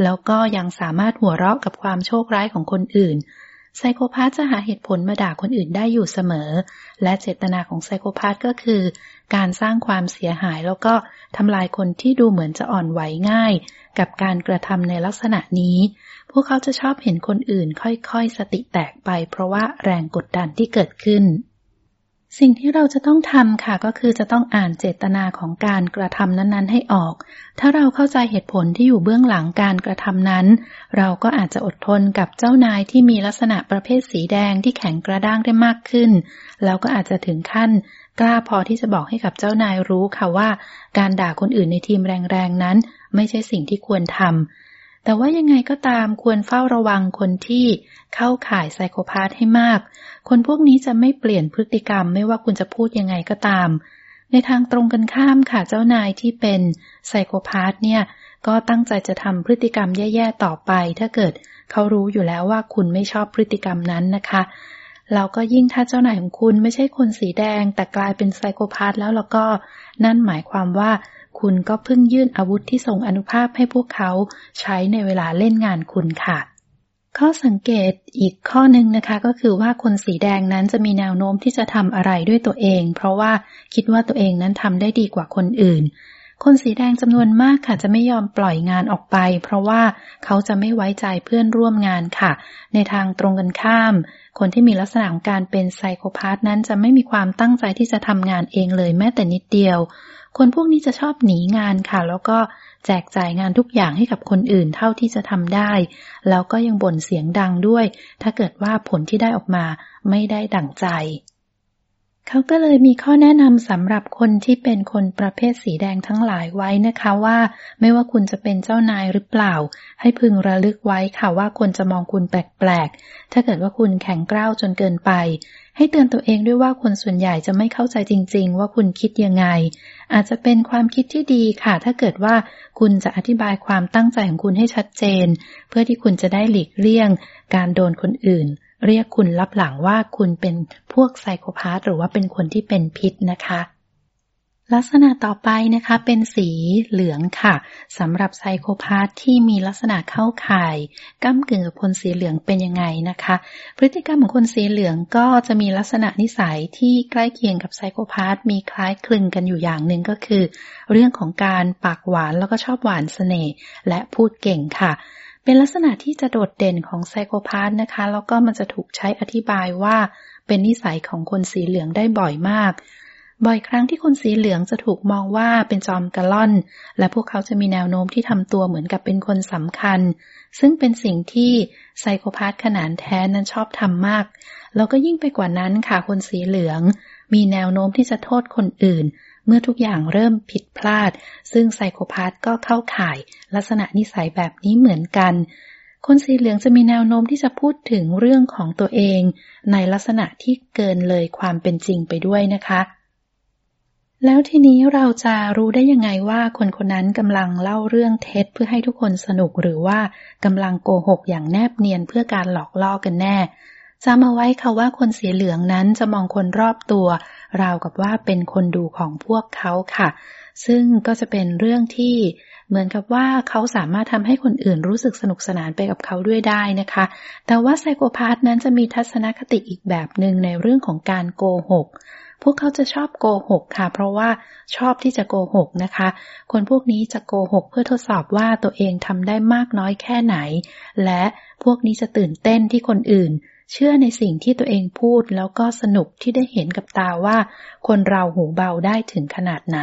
แล้วก็ยังสามารถหัวเราะกับความโชคร้ายของคนอื่นไซโคพาธจะหาเหตุผลมาด่าคนอื่นได้อยู่เสมอ และเจตนาของไซโคพาธก็คือ การสร้างความเสียหายแล้วก็ทำลายคนที่ดูเหมือนจะอ่อนไหวง่าย กับการกระทำในลักษณะนี้ พวกเขาจะชอบเห็นคนอื่นค่อยๆ สติแตกไป เพราะว่าแรงกดดันที่เกิดขึ้น สิ่งที่เราจะต้องทำค่ะก็คือจะต้องอ่านเจตนาของการกระทำนั้นๆ ให้ออก ถ้าเราเข้าใจเหตุผลที่อยู่เบื้องหลังการกระทำนั้น เราก็อาจจะอดทนกับเจ้านายที่มีลักษณะประเภทสีแดงที่แข็งกระด้างได้มากขึ้น แล้วก็อาจจะถึงขั้น กล้าพอที่จะบอกให้กับเจ้านายรู้ค่ะว่า การด่าคนอื่นในทีมแรงๆนั้น ไม่ใช่สิ่งที่ควรทำแต่ว่ายังไงก็ตามควรเฝ้าระวังคนที่เข้าข่ายไซโคพาธให้มาก คนพวกนี้จะไม่เปลี่ยนพฤติกรรมไม่ว่าคุณจะพูดยังไงก็ตาม ในทางตรงกันข้ามค่ะเจ้านายที่เป็นไซโคพาธเนี่ยก็ตั้งใจจะทำพฤติกรรมแย่ ๆ ต่อไป ถ้าเกิดเขารู้อยู่แล้วว่าคุณไม่ชอบพฤติกรรมนั้นนะคะ เราก็ยิ่งถ้าเจ้านายของคุณไม่ใช่คนสีแดง แต่กลายเป็นไซโคพาธแล้วแล้วก็นั่นหมายความว่าคุณก็เพิ่งยื่นอาวุธที่ทรงอนุภาพให้พวกเขาใช้ในเวลาเล่นงานคุณค่ะ ข้อสังเกตอีกข้อหนึ่งนะคะ ก็คือว่าคนสีแดงนั้นจะมีแนวโน้มที่จะทำอะไรด้วยตัวเอง เพราะว่าคิดว่าตัวเองนั้นทำได้ดีกว่าคนอื่น คนสีแดงจำนวนมากค่ะจะไม่ยอมปล่อยงานออกไป เพราะว่าเขาจะไม่ไว้ใจเพื่อนร่วมงานค่ะ ในทางตรงกันข้าม คนที่มีลักษณะของการเป็นไซโคพาธนั้นจะไม่มีความตั้งใจที่จะทำงานเองเลยแม้แต่นิดเดียว คนพวกนี้จะชอบหนีงานค่ะ แล้วก็แจกจ่ายงานทุกอย่างให้กับคนอื่นเท่าที่จะทำได้ แล้วก็ยังบ่นเสียงดังด้วย ถ้าเกิดว่าผลที่ได้ออกมาไม่ได้ดั่งใจ เขาก็เลยมีข้อแนะนำสำหรับคนที่เป็นคนประเภทสีแดงทั้งหลายไว้นะคะว่า ไม่ว่าคุณจะเป็นเจ้านายหรือเปล่า ให้พึงระลึกไว้ค่ะว่าคนจะมองคุณแปลกๆ ถ้าเกิดว่าคุณแข็งกร้าวจนเกินไป ให้เตือนตัวเองด้วยว่าคนส่วนใหญ่จะไม่เข้าใจจริง ๆ ว่าคุณคิดยังไง อาจจะเป็นความคิดที่ดีค่ะ ถ้าเกิดว่าคุณจะอธิบายความตั้งใจของคุณให้ชัดเจน เพื่อที่คุณจะได้หลีกเลี่ยง การโดนคนอื่น เรียกคุณลับหลังว่าคุณเป็นพวกไซโคพาธหรือว่าเป็นคนที่เป็นพิษนะคะ ลักษณะต่อไปนะคะ เป็นสีเหลืองค่ะสำหรับไซโคพาธที่มีลักษณะเข้าข่ายก้ากึ่งกับคนสีเหลืองเป็นยังไงนะคะ พฤติกรรมของคนสีเหลืองก็จะมีลักษณะนิสัยที่ใกล้เคียงกับไซโคพาธมีคล้ายคลึงกันอยู่อย่างหนึ่งก็คือ เรื่องของการปากหวานแล้วก็ชอบหวานเสน่ห์และพูดเก่งค่ะ เป็นลักษณะที่จะโดดเด่นของไซโคพาธนะคะ แล้วก็มันจะถูกใช้อธิบายว่าเป็นนิสัยของคนสีเหลืองได้บ่อยมาก บ่อยครั้งที่คนสีเหลืองจะถูกมองว่าเป็นจอมกระล่อน และพวกเขาจะมีแนวโน้มที่ทำตัวเหมือนกับเป็นคนสำคัญ ซึ่งเป็นสิ่งที่ไซโคพาธขนานแท้นั้นชอบทำมาก แล้วก็ยิ่งไปกว่านั้นค่ะคนสีเหลือง มีแนวโน้มที่จะโทษคนอื่น เมื่อทุกอย่างเริ่มผิดพลาด ซึ่งไซโคพาธก็เข้าข่าย ลักษณะนิสัยแบบนี้เหมือนกัน คนสีเหลืองจะมีแนวโน้มที่จะพูดถึงเรื่องของตัวเอง ในลักษณะที่เกินเลยความเป็นจริงไปด้วยนะคะ แล้วทีนี้เราจะรู้ได้ยังไงว่าคนคนนั้นกำลังเล่าเรื่องเท็จเพื่อให้ทุกคนสนุกหรือว่ากำลังโกหกอย่างแนบเนียนเพื่อการหลอกล่อกันแน่ จำเอาไว้ค่ะว่าคนสีเหลืองนั้นจะมองคนรอบตัว ราวกับว่าเป็นคนดูของพวกเขาค่ะ ซึ่งก็จะเป็นเรื่องที่เหมือนกับว่าเขาสามารถทำให้คนอื่นรู้สึกสนุกสนานไปกับเขาด้วยได้นะคะ แต่ว่าไซโคพาธนั้นจะมีทัศนคติอีกแบบหนึ่งในเรื่องของการโกหก พวกเขาจะชอบโกหกค่ะ เพราะว่าชอบที่จะโกหกนะคะ คนพวกนี้จะโกหกเพื่อทดสอบว่าตัวเองทำได้มากน้อยแค่ไหน และพวกนี้จะตื่นเต้นที่คนอื่น เชื่อในสิ่งที่ตัวเองพูดแล้วก็สนุกที่ได้เห็นกับตาว่า คนเราหูเบาได้ถึงขนาดไหน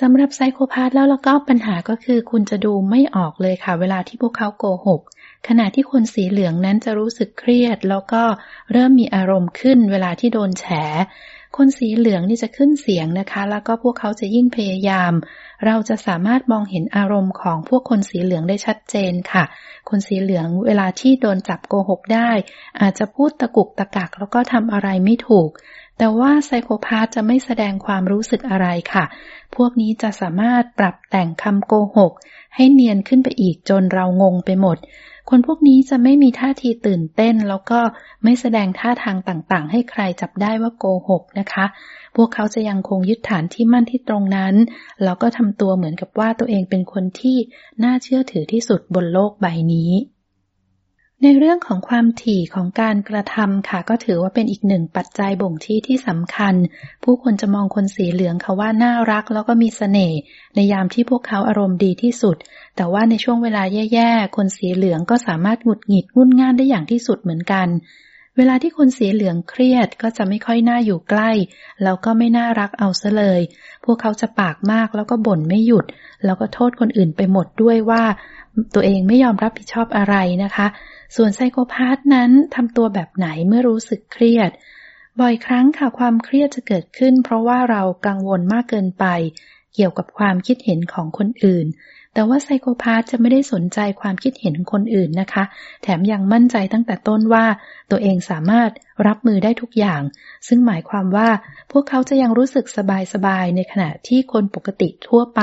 สำหรับไซโคพาธแล้วแล้วก็ปัญหาก็คือคุณจะดูไม่ออกเลยค่ะ เวลาที่พวกเขาโกหก ขณะที่คนสีเหลืองนั้นจะรู้สึกเครียด แล้วก็เริ่มมีอารมณ์ขึ้นเวลาที่โดนแฉ คนสีเหลืองนี่จะขึ้นเสียงนะคะ แล้วก็พวกเขาจะยิ่งพยายาม เราจะสามารถมองเห็นอารมณ์ของพวกคนสีเหลืองได้ชัดเจนค่ะ คนสีเหลืองเวลาที่โดนจับโกหกได้ อาจจะพูดตะกุกตะกัก แล้วก็ทำอะไรไม่ถูก แต่ว่าไซโคพาธจะไม่แสดงความรู้สึกอะไรค่ะ พวกนี้จะสามารถปรับแต่งคำโกหก ให้เนียนขึ้นไปอีกจนเรางงไปหมด คนพวกนี้จะไม่มีท่าทีตื่นเต้น แล้วก็ไม่แสดงท่าทางต่างๆ ให้ใครจับได้ว่าโกหกนะคะ พวกเขาจะยังคงยึดฐานที่มั่นที่ตรงนั้น แล้วก็ทำตัวเหมือนกับว่าตัวเองเป็นคนที่น่าเชื่อถือที่สุดบนโลกใบนี้ ในเรื่องของความถี่ของการกระทำค่ะ ก็ถือว่าเป็นอีกหนึ่งปัจจัยบ่งชี้ที่สำคัญ ผู้คนจะมองคนสีเหลืองเขาว่าน่ารักแล้วก็มีสเสน่ห์ในยามที่พวกเขาอารมณ์ดีที่สุด แต่ว่าในช่วงเวลาแย่ๆ คนสีเหลืองก็สามารถหงุดหงิดงุ่นง่านได้อย่างที่สุดเหมือนกัน เวลาที่คนสีเหลืองเครียดก็จะไม่ค่อยน่าอยู่ใกล้ แล้วก็ไม่น่ารักเอาซะเลย พวกเขาจะปากมากแล้วก็บ่นไม่หยุด แล้วก็โทษคนอื่นไปหมดด้วยว่า ตัวเองไม่ยอมรับผิดชอบอะไรนะคะ ส่วนไซโคพาธนั้นทำตัวแบบไหนเมื่อรู้สึกเครียด บ่อยครั้งค่ะความเครียดจะเกิดขึ้น เพราะว่าเรากังวลมากเกินไป เกี่ยวกับความคิดเห็นของคนอื่น แต่ว่าไซโคพาธจะไม่ได้สนใจความคิดเห็นคนอื่นนะคะ แถมยังมั่นใจตั้งแต่ต้นว่าตัวเองสามารถรับมือได้ทุกอย่าง ซึ่งหมายความว่าพวกเขาจะยังรู้สึกสบายๆในขณะที่คนปกติทั่วไป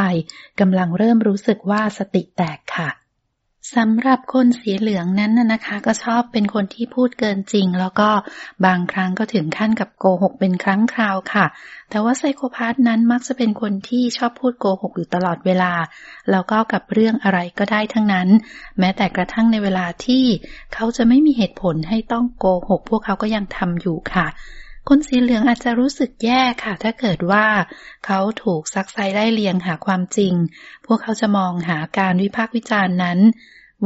กำลังเริ่มรู้สึกว่าสติแตกค่ะ สำหรับคนสีเหลืองนั้นนะคะ ก็ชอบเป็นคนที่พูดเกินจริง แล้วก็บางครั้งก็ถึงขั้นกับโกหกเป็นครั้งคราวค่ะ แต่ว่าไซโคพาธนั้นมักจะเป็นคนที่ชอบพูดโกหกอยู่ตลอดเวลา แล้วก็กับเรื่องอะไรก็ได้ทั้งนั้น แม้แต่กระทั่งในเวลาที่เขาจะไม่มีเหตุผลให้ต้องโกหก พวกเขาก็ยังทำอยู่ค่ะ คนสีเหลืองอาจจะรู้สึกแย่ค่ะ ถ้าเกิดว่าเขาถูกซักไซไล่เลียงหาความจริง พวกเขาจะมองหาการวิพากษ์วิจารณ์นั้น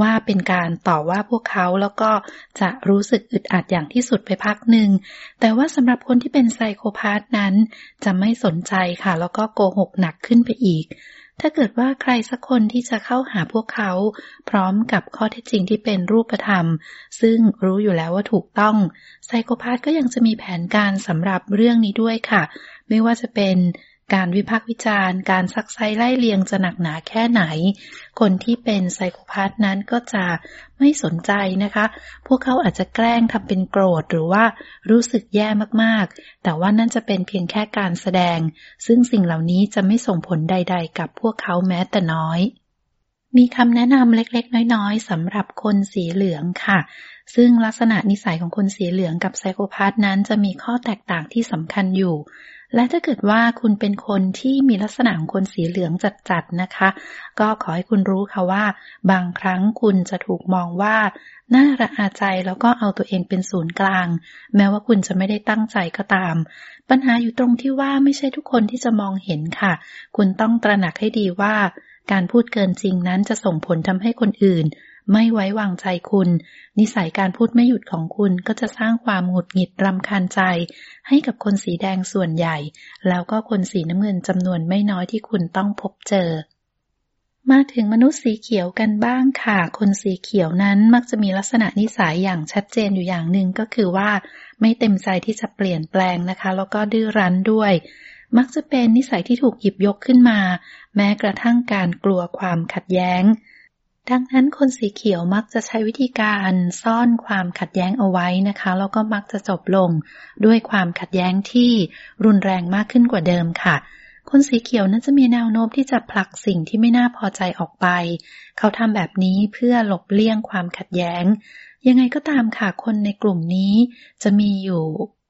ว่าเป็นการต่อว่าพวกเขาแล้วก็จะรู้สึกอึดอัดอย่างที่สุดไปพักหนึ่ง แต่ว่าสำหรับคนที่เป็นไซโคพาธนั้น จะไม่สนใจค่ะ แล้วก็โกหกหนักขึ้นไปอีก ถ้าเกิดว่าใครสักคนที่จะเข้าหาพวกเขา พร้อมกับข้อเท็จจริงที่เป็นรูปธรรม ซึ่งรู้อยู่แล้วว่าถูกต้อง ไซโคพาธก็ยังจะมีแผนการสำหรับเรื่องนี้ด้วยค่ะ ไม่ว่าจะเป็น การวิพากษ์วิจารณ์ การซักไซไล่เลียงจะหนักหนาแค่ไหน คนที่เป็นไซโคพาธนั้นก็จะไม่สนใจนะคะ พวกเขาอาจจะแกล้งทำเป็นโกรธหรือว่ารู้สึกแย่มากๆ แต่ว่านั่นจะเป็นเพียงแค่การแสดง ซึ่งสิ่งเหล่านี้จะไม่ส่งผลใด ๆ กับพวกเขาแม้แต่น้อย มีคำแนะนำเล็กๆ น้อยๆสำหรับคนสีเหลืองค่ะซึ่งลักษณะนิสัยของคนสีเหลืองกับไซโคพาธนั้นจะมีข้อแตกต่างที่สำคัญอยู่ และถ้าเกิดว่าคุณเป็นคนที่มีลักษณะของคนสีเหลืองจัดๆนะคะ ก็ขอให้คุณรู้ค่ะว่า บางครั้งคุณจะถูกมองว่าน่าระอาใจแล้วก็เอาตัวเองเป็นศูนย์กลาง แม้ว่าคุณจะไม่ได้ตั้งใจก็ตาม ปัญหาอยู่ตรงที่ว่าไม่ใช่ทุกคนที่จะมองเห็นค่ะ คุณต้องตระหนักให้ดีว่า การพูดเกินจริงนั้นจะส่งผลทำให้คนอื่น ไม่ไว้วางใจคุณ นิสัยการพูดไม่หยุดของคุณก็จะสร้างความหงุดหงิดรำคาญใจ ให้กับคนสีแดงส่วนใหญ่ แล้วก็คนสีน้ำเงินจำนวนไม่น้อยที่คุณต้องพบเจอมาถึงมนุษย์สีเขียวกันบ้างค่ะ คนสีเขียวนั้นมักจะมีลักษณะนิสัยอย่างชัดเจนอยู่อย่างหนึ่งก็คือว่า ไม่เต็มใจที่จะเปลี่ยนแปลงนะคะ แล้วก็ดื้อรั้นด้วย มักจะเป็นนิสัยที่ถูกหยิบยกขึ้นมา แม้กระทั่งการกลัวความขัดแย้ง ดังนั้นคนสีเขียวมักจะใช้วิธีการซ่อนความขัดแย้งเอาไว้นะคะ แล้วก็มักจะจบลงด้วยความขัดแย้งที่รุนแรงมากขึ้นกว่าเดิมค่ะ คนสีเขียวนั้นจะมีแนวโน้มที่จะผลักสิ่งที่ไม่น่าพอใจออกไป เขาทำแบบนี้เพื่อหลบเลี่ยงความขัดแย้ง ยังไงก็ตามค่ะ คนในกลุ่มนี้จะมีอยู่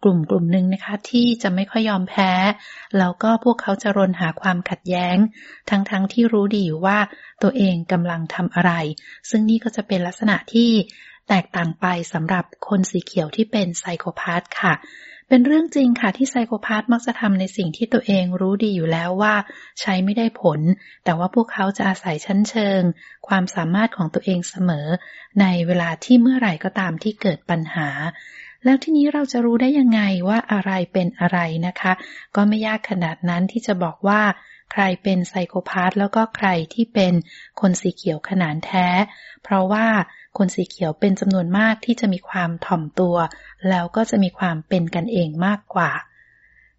กลุ่มกลุ่มหนึ่งนะคะ ที่จะไม่ค่อยยอมแพ้ แล้วก็พวกเขาจะรนหาความขัดแย้ง ทั้งๆทที่รู้ดีอยู่ว่าตัวเองกำลังทำอะไร ซึ่งนี่ก็จะเป็นลักษณะที่แตกต่างไปสำหรับคนสีเขียวที่เป็นไซโคพาธค่ะ เป็นเรื่องจริงค่ะที่ไซโคพาธมักจะทำในสิ่งที่ตัวเองรู้ดีอยู่แล้วว่าใช้ไม่ได้ผล แต่ว่าพวกเขาจะอาศัยชั้นเชิง ความสามารถของตัวเองเสมอ ในเวลาที่เมื่อไหร่ก็ตามที่เกิดปัญหา แล้วทีนี้เราจะรู้ได้ยังไงว่าอะไรเป็นอะไรนะคะ ก็ไม่ยากขนาดนั้นที่จะบอกว่า ใครเป็นไซโคพาธแล้วก็ใครที่เป็นคนสีเขียวขนานแท้ เพราะว่าคนสีเขียวเป็นจำนวนมากที่จะมีความถ่อมตัว แล้วก็จะมีความเป็นกันเองมากกว่า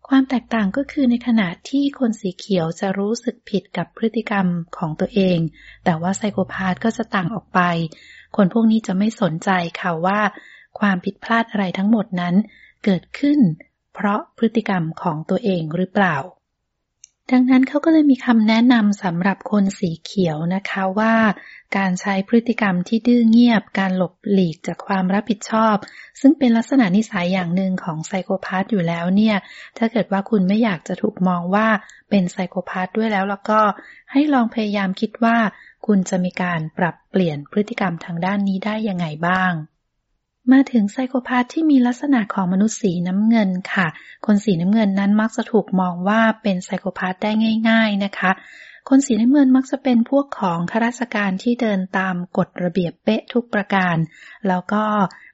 ความแตกต่างก็คือในขณะที่คนสีเขียวจะรู้สึกผิดกับพฤติกรรมของตัวเอง แต่ว่าไซโคพาธก็จะต่างออกไป คนพวกนี้จะไม่สนใจค่ะว่า ความผิดพลาดอะไรทั้งหมดนั้น เกิดขึ้น เพราะพฤติกรรมของตัวเองหรือเปล่า ดังนั้นเขาก็เลยมีคำแนะนำสำหรับคนสีเขียวนะคะว่า การใช้พฤติกรรมที่ดื้อเงียบ การหลบหลีกจากความรับผิดชอบ ซึ่งเป็นลักษณะนิสัยอย่างหนึ่งของไซโคพาธอยู่แล้วเนี่ย ถ้าเกิดว่าคุณไม่อยากจะถูกมองว่าเป็นไซโคพาธด้วยแล้วแล้วก็ให้ลองพยายามคิดว่าคุณจะมีการปรับเปลี่ยนพฤติกรรมทางด้านนี้ได้ยังไงบ้าง มาถึงไซโคพาธที่มีลักษณะของมนุษย์สีน้ำเงินค่ะ คนสีน้ำเงินนั้นมักจะถูกมองว่าเป็นไซโคพาธได้ง่าย ๆนะคะ คนสีน้ำเงินมักจะเป็นพวกของข้าราชการที่เดินตามกฎระเบียบเป๊ะทุกประการ แล้วก็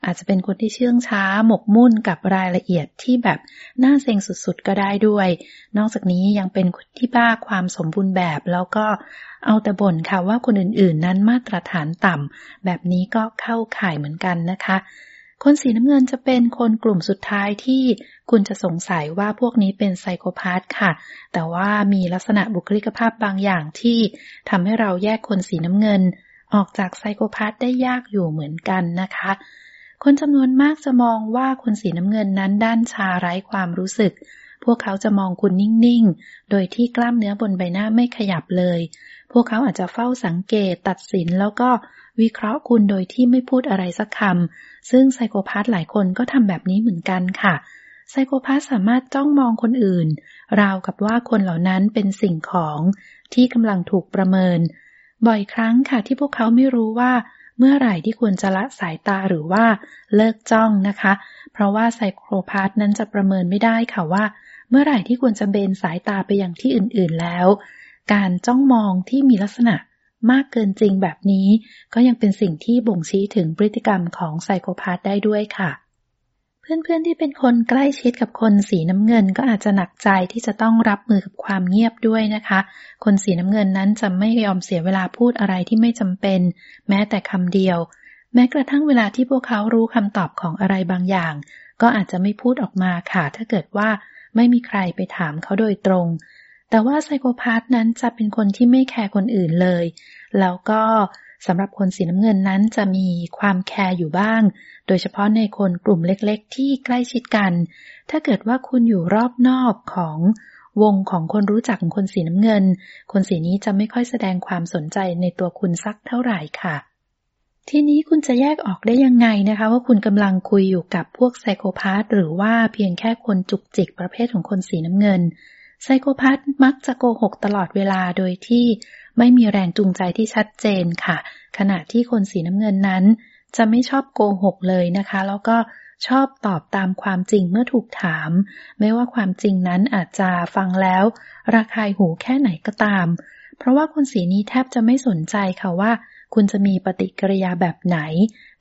อาจจะเป็นคนที่เชื่องช้าหมกมุ่นกับรายละเอียดที่แบบน่าเซ็งสุดๆก็ได้ด้วย นอกจากนี้ยังเป็นคนที่บ้าความสมบูรณ์แบบแล้วก็ เอาแต่บ่นค่ะว่าคนอื่นๆ นั้นมาตรฐานต่ำ แบบนี้ก็เข้าข่ายเหมือนกันนะคะ คนสีน้ำเงินจะเป็นคนกลุ่มสุดท้ายที่คุณจะสงสัยว่าพวกนี้เป็นไซโคพาธค่ะ แต่ว่ามีลักษณะบุคลิกภาพบางอย่างที่ทำให้เราแยกคนสีน้ำเงิน ออกจากไซโคพาธได้ยากอยู่เหมือนกันนะคะ คนจำนวนมากจะมองว่าคนสีน้ำเงินนั้นด้านชาไร้ความรู้สึกพวกเขาจะมองคุณนิ่ง ๆ โดยที่กล้ามเนื้อบนใบหน้าไม่ขยับเลย พวกเขาอาจจะเฝ้าสังเกตตัดสินแล้วก็วิเคราะห์คุณโดยที่ไม่พูดอะไรสักคำ ซึ่งไซโคพาธหลายคนก็ทำแบบนี้เหมือนกันค่ะ ไซโคพาธสามารถจ้องมองคนอื่น ราวกับว่าคนเหล่านั้นเป็นสิ่งของที่กำลังถูกประเมิน บ่อยครั้งค่ะที่พวกเขาไม่รู้ว่า เมื่อไหร่ที่ควรจะละสายตาหรือว่าเลิกจ้องนะคะ เพราะว่าไซโคพาธนั้นจะประเมินไม่ได้ค่ะว่า เมื่อไหร่ที่ควรจะเบนสายตาไปยังที่อื่นๆแล้ว การจ้องมองที่มีลักษณะมากเกินจริงแบบนี้ ก็ยังเป็นสิ่งที่บ่งชี้ถึงพฤติกรรมของไซโคพาธได้ด้วยค่ะ เพื่อนๆที่เป็นคนใกล้ชิดกับคนสีน้ำเงินก็อาจจะหนักใจที่จะต้องรับมือกับความเงียบด้วยนะคะ คนสีน้ำเงินนั้นจะไม่ยอมเสียเวลาพูดอะไรที่ไม่จำเป็น แม้แต่คำเดียว แม้กระทั่งเวลาที่พวกเขารู้คำตอบของอะไรบางอย่าง ก็อาจจะไม่พูดออกมาค่ะ ถ้าเกิดว่าไม่มีใครไปถามเขาโดยตรง แต่ว่าไซโคพาธนั้นจะเป็นคนที่ไม่แคร์คนอื่นเลย แล้วก็สำหรับคนสีน้ำเงินนั้นจะมีความแคร์อยู่บ้าง โดยเฉพาะในคนกลุ่มเล็กๆ ที่ใกล้ชิดกัน ถ้าเกิดว่าคุณอยู่รอบนอกของวงของคนรู้จักของคนสีน้ำเงิน คนสีนี้จะไม่ค่อยแสดงความสนใจในตัวคุณสักเท่าไหร่ค่ะ ทีนี้คุณจะแยกออกได้ยังไงนะคะ ว่าคุณกำลังคุยอยู่กับพวกไซโคพาธหรือว่าเพียงแค่คนจุกจิกประเภทของคนสีน้ำเงิน ไซโคพาธมักจะโกหกตลอดเวลาโดยที่ไม่มีแรงจูงใจที่ชัดเจนค่ะ ขณะที่คนสีน้ำเงินนั้น จะไม่ชอบโกหกเลยนะคะ แล้วก็ชอบตอบตามความจริงเมื่อถูกถาม ไม่ว่าความจริงนั้นอาจจะฟังแล้ว ระคายหูแค่ไหนก็ตาม เพราะว่าคนสีนี้แทบจะไม่สนใจค่ะว่า คุณจะมีปฏิกิริยาแบบไหน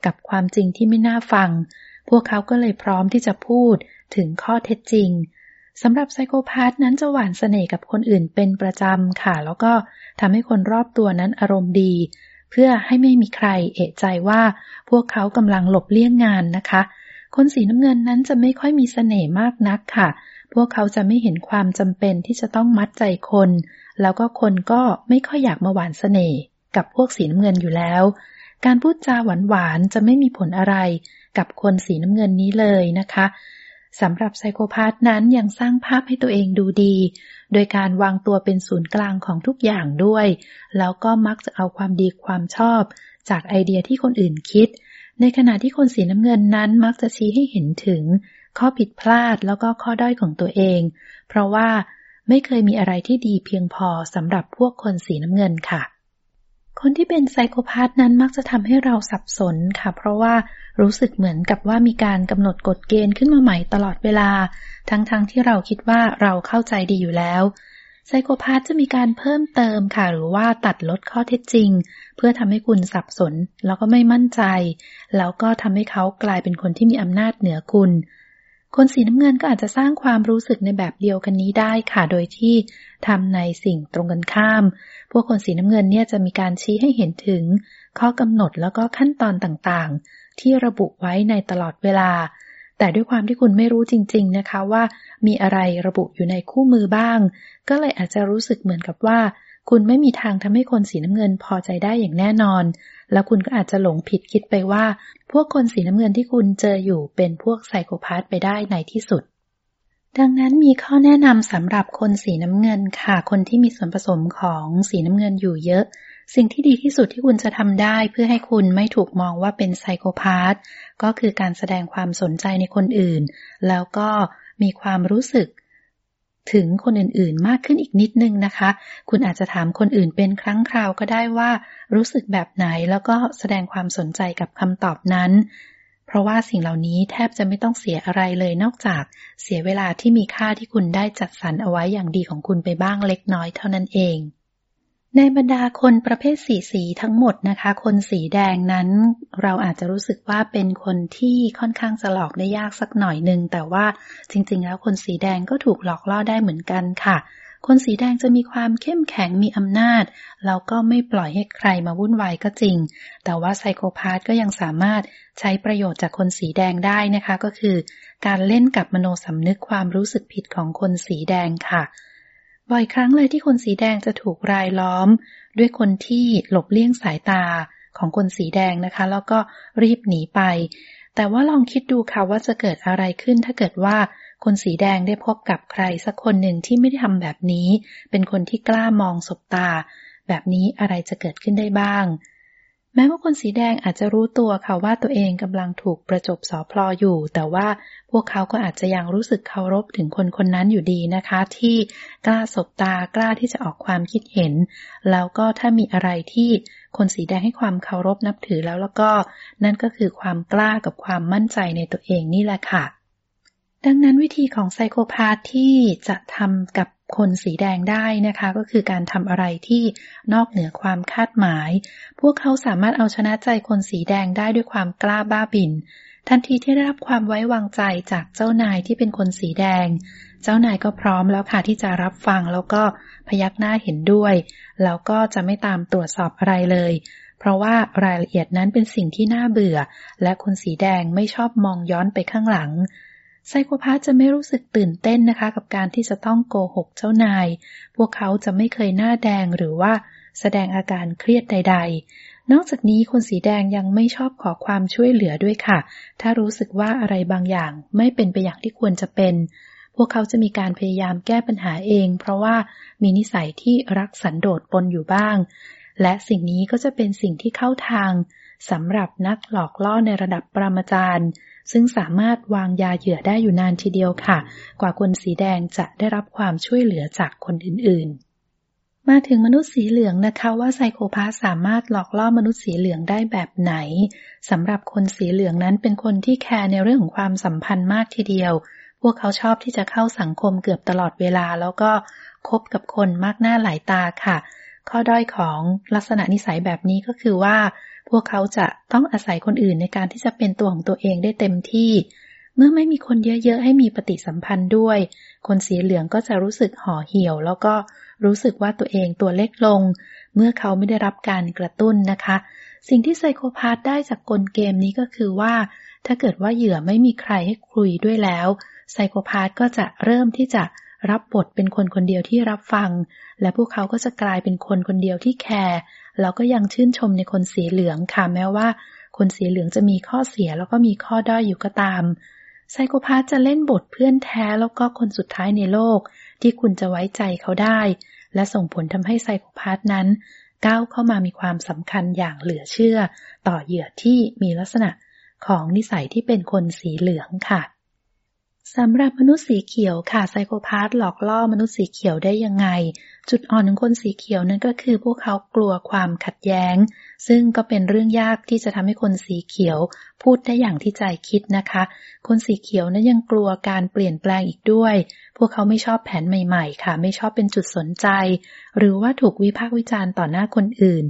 กับความจริงที่ไม่น่าฟัง พวกเขาก็เลยพร้อมที่จะพูดถึงข้อเท็จจริง สำหรับไซโคพาธนั้นจะหวานเสน่ห์กับคนอื่นเป็นประจำค่ะ แล้วก็ทำให้คนรอบตัวนั้นอารมณ์ดี เพื่อให้ไม่มีใครเอะใจว่าพวกเขากำลังหลบเลี่ยงงานนะคะ คนสีน้ำเงินนั้นจะไม่ค่อยมีเสน่ห์มากนักค่ะ พวกเขาจะไม่เห็นความจำเป็นที่จะต้องมัดใจคน แล้วก็คนก็ไม่ค่อยอยากมาหวานเสน่ห์กับพวกสีน้ำเงินอยู่แล้ว การพูดจาหวานๆจะไม่มีผลอะไรกับคนสีน้ำเงินนี้เลยนะคะ สำหรับไซโคพาธนั้นยังสร้างภาพให้ตัวเองดูดี โดยการวางตัวเป็นศูนย์กลางของทุกอย่างด้วย แล้วก็มักจะเอาความดีความชอบ จากไอเดียที่คนอื่นคิด ในขณะที่คนสีน้ำเงินนั้นมักจะชี้ให้เห็นถึง ข้อผิดพลาดแล้วก็ข้อด้อยของตัวเอง เพราะว่าไม่เคยมีอะไรที่ดีเพียงพอสำหรับพวกคนสีน้ำเงินค่ะ คนที่เป็นไซโคพาธนั้นมักจะทำให้เราสับสนค่ะ เพราะว่ารู้สึกเหมือนกับว่ามีการกำหนดกฎเกณฑ์ขึ้นมาใหม่ตลอดเวลา ทั้งๆทที่เราคิดว่าเราเข้าใจดีอยู่แล้วไซโคพาธจะมีการเพิ่มเติมค่ะ หรือว่าตัดลดข้อเท็จจริง เพื่อทำให้คุณสับสน แล้วก็ไม่มั่นใจ แล้วก็ทำให้เขากลายเป็นคนที่มีอำนาจเหนือคุณ คนสีน้ำเงินก็อาจจะสร้างความรู้สึกในแบบเดียวกันนี้ได้ค่ะ โดยที่ทำในสิ่งตรงกันข้าม พวกคนสีน้ำเงินเนี่ยจะมีการชี้ให้เห็นถึง ข้อกำหนดแล้วก็ขั้นตอนต่างๆ ที่ระบุไว้ในตลอดเวลา แต่ด้วยความที่คุณไม่รู้จริง ๆนะคะว่า มีอะไรระบุอยู่ในคู่มือบ้าง ก็เลยอาจจะรู้สึกเหมือนกับว่า คุณไม่มีทางทำให้คนสีน้ำเงินพอใจได้อย่างแน่นอน แล้วคุณก็อาจจะหลงผิดคิดไปว่า พวกคนสีน้ำเงินที่คุณเจออยู่เป็นพวกไซโคพาธไปได้ในที่สุด ดังนั้นมีข้อแนะนำสำหรับคนสีน้ำเงินค่ะ คนที่มีส่วนผสมของสีน้ำเงินอยู่เยอะ สิ่งที่ดีที่สุดที่คุณจะทำได้เพื่อให้คุณไม่ถูกมองว่าเป็นไซโคพาธก็คือการแสดงความสนใจในคนอื่น แล้วก็มีความรู้สึก ถึงคนอื่นๆ มากขึ้นอีกนิดนึงนะคะ คุณอาจจะถามคนอื่นเป็นครั้งคราวก็ได้ว่า รู้สึกแบบไหนแล้วก็แสดงความสนใจกับคำตอบนั้น เพราะว่าสิ่งเหล่านี้แทบจะไม่ต้องเสียอะไรเลยนอกจากเสียเวลาที่มีค่าที่คุณได้จัดสรรเอาไว้อย่างดีของคุณไปบ้างเล็กน้อยเท่านั้นเอง ในบรรดาคนประเภทสีสีทั้งหมดนะคะ คนสีแดงนั้น เราอาจจะรู้สึกว่าเป็นคนที่ค่อนข้างจะหลอกได้ยากสักหน่อยหนึ่งแต่ว่าจริง ๆ แล้วคนสีแดงก็ถูกหลอกล่อได้เหมือนกันค่ะ คนสีแดงจะมีความเข้มแข็งมีอำนาจ แล้วก็ไม่ปล่อยให้ใครมาวุ่นวายก็จริง แต่ว่าไซโคพาธก็ยังสามารถใช้ประโยชน์จากคนสีแดงได้นะคะ ก็คือ การเล่นกับมโนสำนึกความรู้สึกผิดของคนสีแดงค่ะ บ่อยครั้งเลยที่คนสีแดงจะถูกรายล้อม ด้วยคนที่หลบเลี่ยงสายตาของคนสีแดงนะคะ แล้วก็รีบหนีไป แต่ว่าลองคิดดูค่ะว่าจะเกิดอะไรขึ้นถ้าเกิดว่าคนสีแดงได้พบกับใครสักคนหนึ่งที่ไม่ได้ทำแบบนี้ เป็นคนที่กล้ามองสบตา แบบนี้อะไรจะเกิดขึ้นได้บ้าง แม้ว่าคนสีแดงอาจจะรู้ตัวค่ะว่าตัวเองกำลังถูกประจบสอพลออยู่ แต่ว่าพวกเขาก็อาจจะยังรู้สึกเคารพถึงคนคนนั้นอยู่ดีนะคะ ที่กล้าสบตากล้าที่จะออกความคิดเห็น แล้วก็ถ้ามีอะไรที่คนสีแดงให้ความเคารพนับถือแล้วแล้วก็ นั่นก็คือความกล้ากับความมั่นใจในตัวเองนี่แหละค่ะดังนั้นวิธีของไซโคพาธที่จะทำกับ คนสีแดงได้นะคะ ก็คือการทำอะไรที่นอกเหนือความคาดหมาย พวกเขาสามารถเอาชนะใจคนสีแดงได้ด้วยความกล้าบ้าบิน ทันทีที่ได้รับความไว้วางใจจากเจ้านายที่เป็นคนสีแดง เจ้านายก็พร้อมแล้วค่ะที่จะรับฟังแล้วก็พยักหน้าเห็นด้วย แล้วก็จะไม่ตามตรวจสอบอะไรเลย เพราะว่ารายละเอียดนั้นเป็นสิ่งที่น่าเบื่อ และคนสีแดงไม่ชอบมองย้อนไปข้างหลัง ไซโคพาจะไม่รู้สึกตื่นเต้นนะคะ กับการที่จะต้องโกหกเจ้านาย พวกเขาจะไม่เคยหน้าแดงหรือว่าแสดงอาการเครียดใด ๆ นอกจากนี้คนสีแดงยังไม่ชอบขอความช่วยเหลือด้วยค่ะ ถ้ารู้สึกว่าอะไรบางอย่างไม่เป็นไปอย่างที่ควรจะเป็น พวกเขาจะมีการพยายามแก้ปัญหาเอง เพราะว่ามีนิสัยที่รักสันโดษปนอยู่บ้าง และสิ่งนี้ก็จะเป็นสิ่งที่เข้าทางสำหรับนักหลอกล่อในระดับปรมาจารย์ ซึ่งสามารถวางยาเหยื่อได้อยู่นานทีเดียวค่ะ กว่าคนสีแดงจะได้รับความช่วยเหลือจากคนอื่นๆ มาถึงมนุษย์สีเหลืองนะคะว่าไซโคพาสสามารถหลอกล่อมนุษย์สีเหลืองได้แบบไหนสำหรับคนสีเหลืองนั้นเป็นคนที่แคร์ในเรื่องของความสัมพันธ์มากทีเดียว พวกเขาชอบที่จะเข้าสังคมเกือบตลอดเวลา แล้วก็คบกับคนมากหน้าหลายตาค่ะ ข้อด้อยของลักษณะนิสัยแบบนี้ก็คือว่า พวกเขาจะต้องอาศัยคนอื่นในการที่จะเป็นตัวของตัวเองได้เต็มที่ เมื่อไม่มีคนเยอะๆ ให้มีปฏิสัมพันธ์ด้วย คนสีเหลืองก็จะรู้สึกห่อเหี่ยว แล้วก็รู้สึกว่าตัวเองตัวเล็กลง เมื่อเขาไม่ได้รับการกระตุ้นนะคะ สิ่งที่ไซโคพาธได้จากกลเกมนี้ก็คือว่า ถ้าเกิดว่าเหยื่อไม่มีใครให้คุยด้วยแล้วไซโคพาธก็จะเริ่มที่จะรับบทเป็นคนคนเดียวที่รับฟัง และพวกเขาก็จะกลายเป็นคนคนเดียวที่แคร์ เราก็ยังชื่นชมในคนสีเหลืองค่ะแม้ว่า คนสีเหลืองจะมีข้อเสียแล้วก็มีข้อด้อยอยู่ก็ตามไซโคพาธจะเล่นบทเพื่อนแท้แล้วก็คนสุดท้ายในโลก ที่คุณจะไว้ใจเขาได้ และส่งผลทำให้ไซโคพาธนั้นก้าวเข้ามามีความสำคัญอย่างเหลือเชื่อ ต่อเหยื่อที่มีลักษณะของนิสัยที่เป็นคนสีเหลืองค่ะ สำหรับมนุษย์สีเขียวค่ะไซโคพาธหลอกล่อมนุษย์สีเขียวได้ยังไง จุดอ่อนของคนสีเขียวนั่นก็คือพวกเขากลัวความขัดแย้ง ซึ่งก็เป็นเรื่องยากที่จะทำให้คนสีเขียว พูดได้อย่างที่ใจคิดนะคะ คนสีเขียวนั้นยังกลัวการเปลี่ยนแปลงอีกด้วย พวกเขาไม่ชอบแผนใหม่ ๆ ค่ะ ไม่ชอบเป็นจุดสนใจ หรือว่าถูกวิพากษ์วิจารณ์ต่อหน้าคนอื่น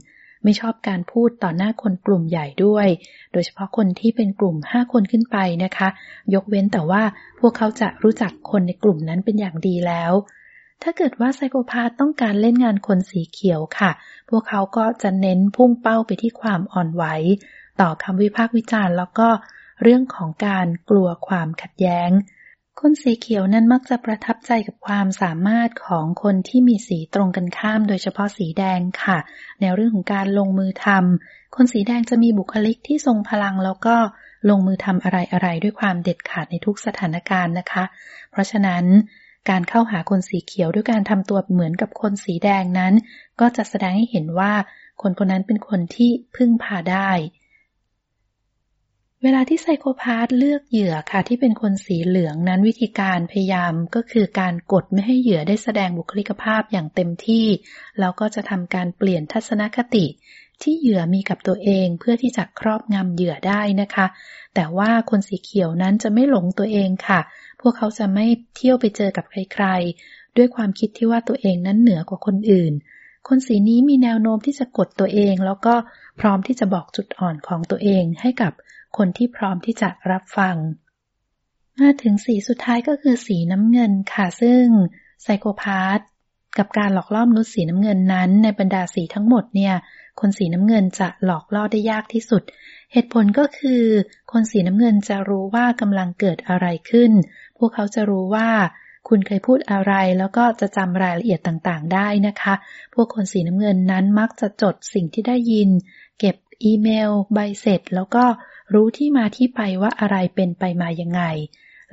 ไม่ชอบการพูดต่อหน้าคนกลุ่มใหญ่ด้วย โดยเฉพาะคนที่เป็นกลุ่มห้าคนขึ้นไปนะคะ ยกเว้นแต่ว่าพวกเขาจะรู้จักคนในกลุ่มนั้นเป็นอย่างดีแล้ว ถ้าเกิดว่าไซโคพาธต้องการเล่นงานคนสีเขียวค่ะ พวกเขาก็จะเน้นพุ่งเป้าไปที่ความอ่อนไหว ต่อคำวิพากษ์วิจารณ์ แล้วก็เรื่องของการกลัวความขัดแย้ง คนสีเขียวนั้นมักจะประทับใจกับความสามารถของคนที่มีสีตรงกันข้าม โดยเฉพาะสีแดงค่ะ ในเรื่องของการลงมือทำคนสีแดงจะมีบุคลิกที่ทรงพลังแล้วก็ลงมือทำอะไรๆด้วยความเด็ดขาดในทุกสถานการณ์นะคะ เพราะฉะนั้นการเข้าหาคนสีเขียวด้วยการทำตัวเหมือนกับคนสีแดงนั้น ก็จะแสดงให้เห็นว่าคนคนนั้นเป็นคนที่พึ่งพาได้ เวลาที่ไซโคพาธเลือกเหยื่อค่ะ ที่เป็นคนสีเหลืองนั้นวิธีการพยายามก็คือการกดไม่ให้เหยื่อได้แสดงบุคลิกภาพอย่างเต็มที่ แล้วก็จะทำการเปลี่ยนทัศนคติ ที่เหยื่อมีกับตัวเองเพื่อที่จะครอบงำเหยื่อได้นะคะ แต่ว่าคนสีเขียวนั้นจะไม่หลงตัวเองค่ะ พวกเขาจะไม่เที่ยวไปเจอกับใครๆ ด้วยความคิดที่ว่าตัวเองนั้นเหนือกว่าคนอื่น คนสีนี้มีแนวโน้มที่จะกดตัวเอง แล้วก็พร้อมที่จะบอกจุดอ่อนของตัวเองให้กับ คนที่พร้อมที่จะรับฟัง มาถึงสีสุดท้ายก็คือสีน้ำเงินค่ะ ซึ่งไซโคพาธกับการหลอกล่อมนุษย์สีน้ำเงินนั้น ในบรรดาสีทั้งหมดเนี่ย คนสีน้ำเงินจะหลอกล่อได้ยากที่สุด เหตุผลก็คือ คนสีน้ำเงินจะรู้ว่ากำลังเกิดอะไรขึ้น พวกเขาจะรู้ว่าคุณเคยพูดอะไรแล้วก็จะจำรายละเอียดต่างๆ ได้นะคะ พวกคนสีน้ำเงินนั้นมักจะจดสิ่งที่ได้ยิน เก็บอีเมล ใบเสร็จ แล้วก็ รู้ที่มาที่ไปว่าอะไรเป็นไปมายังไง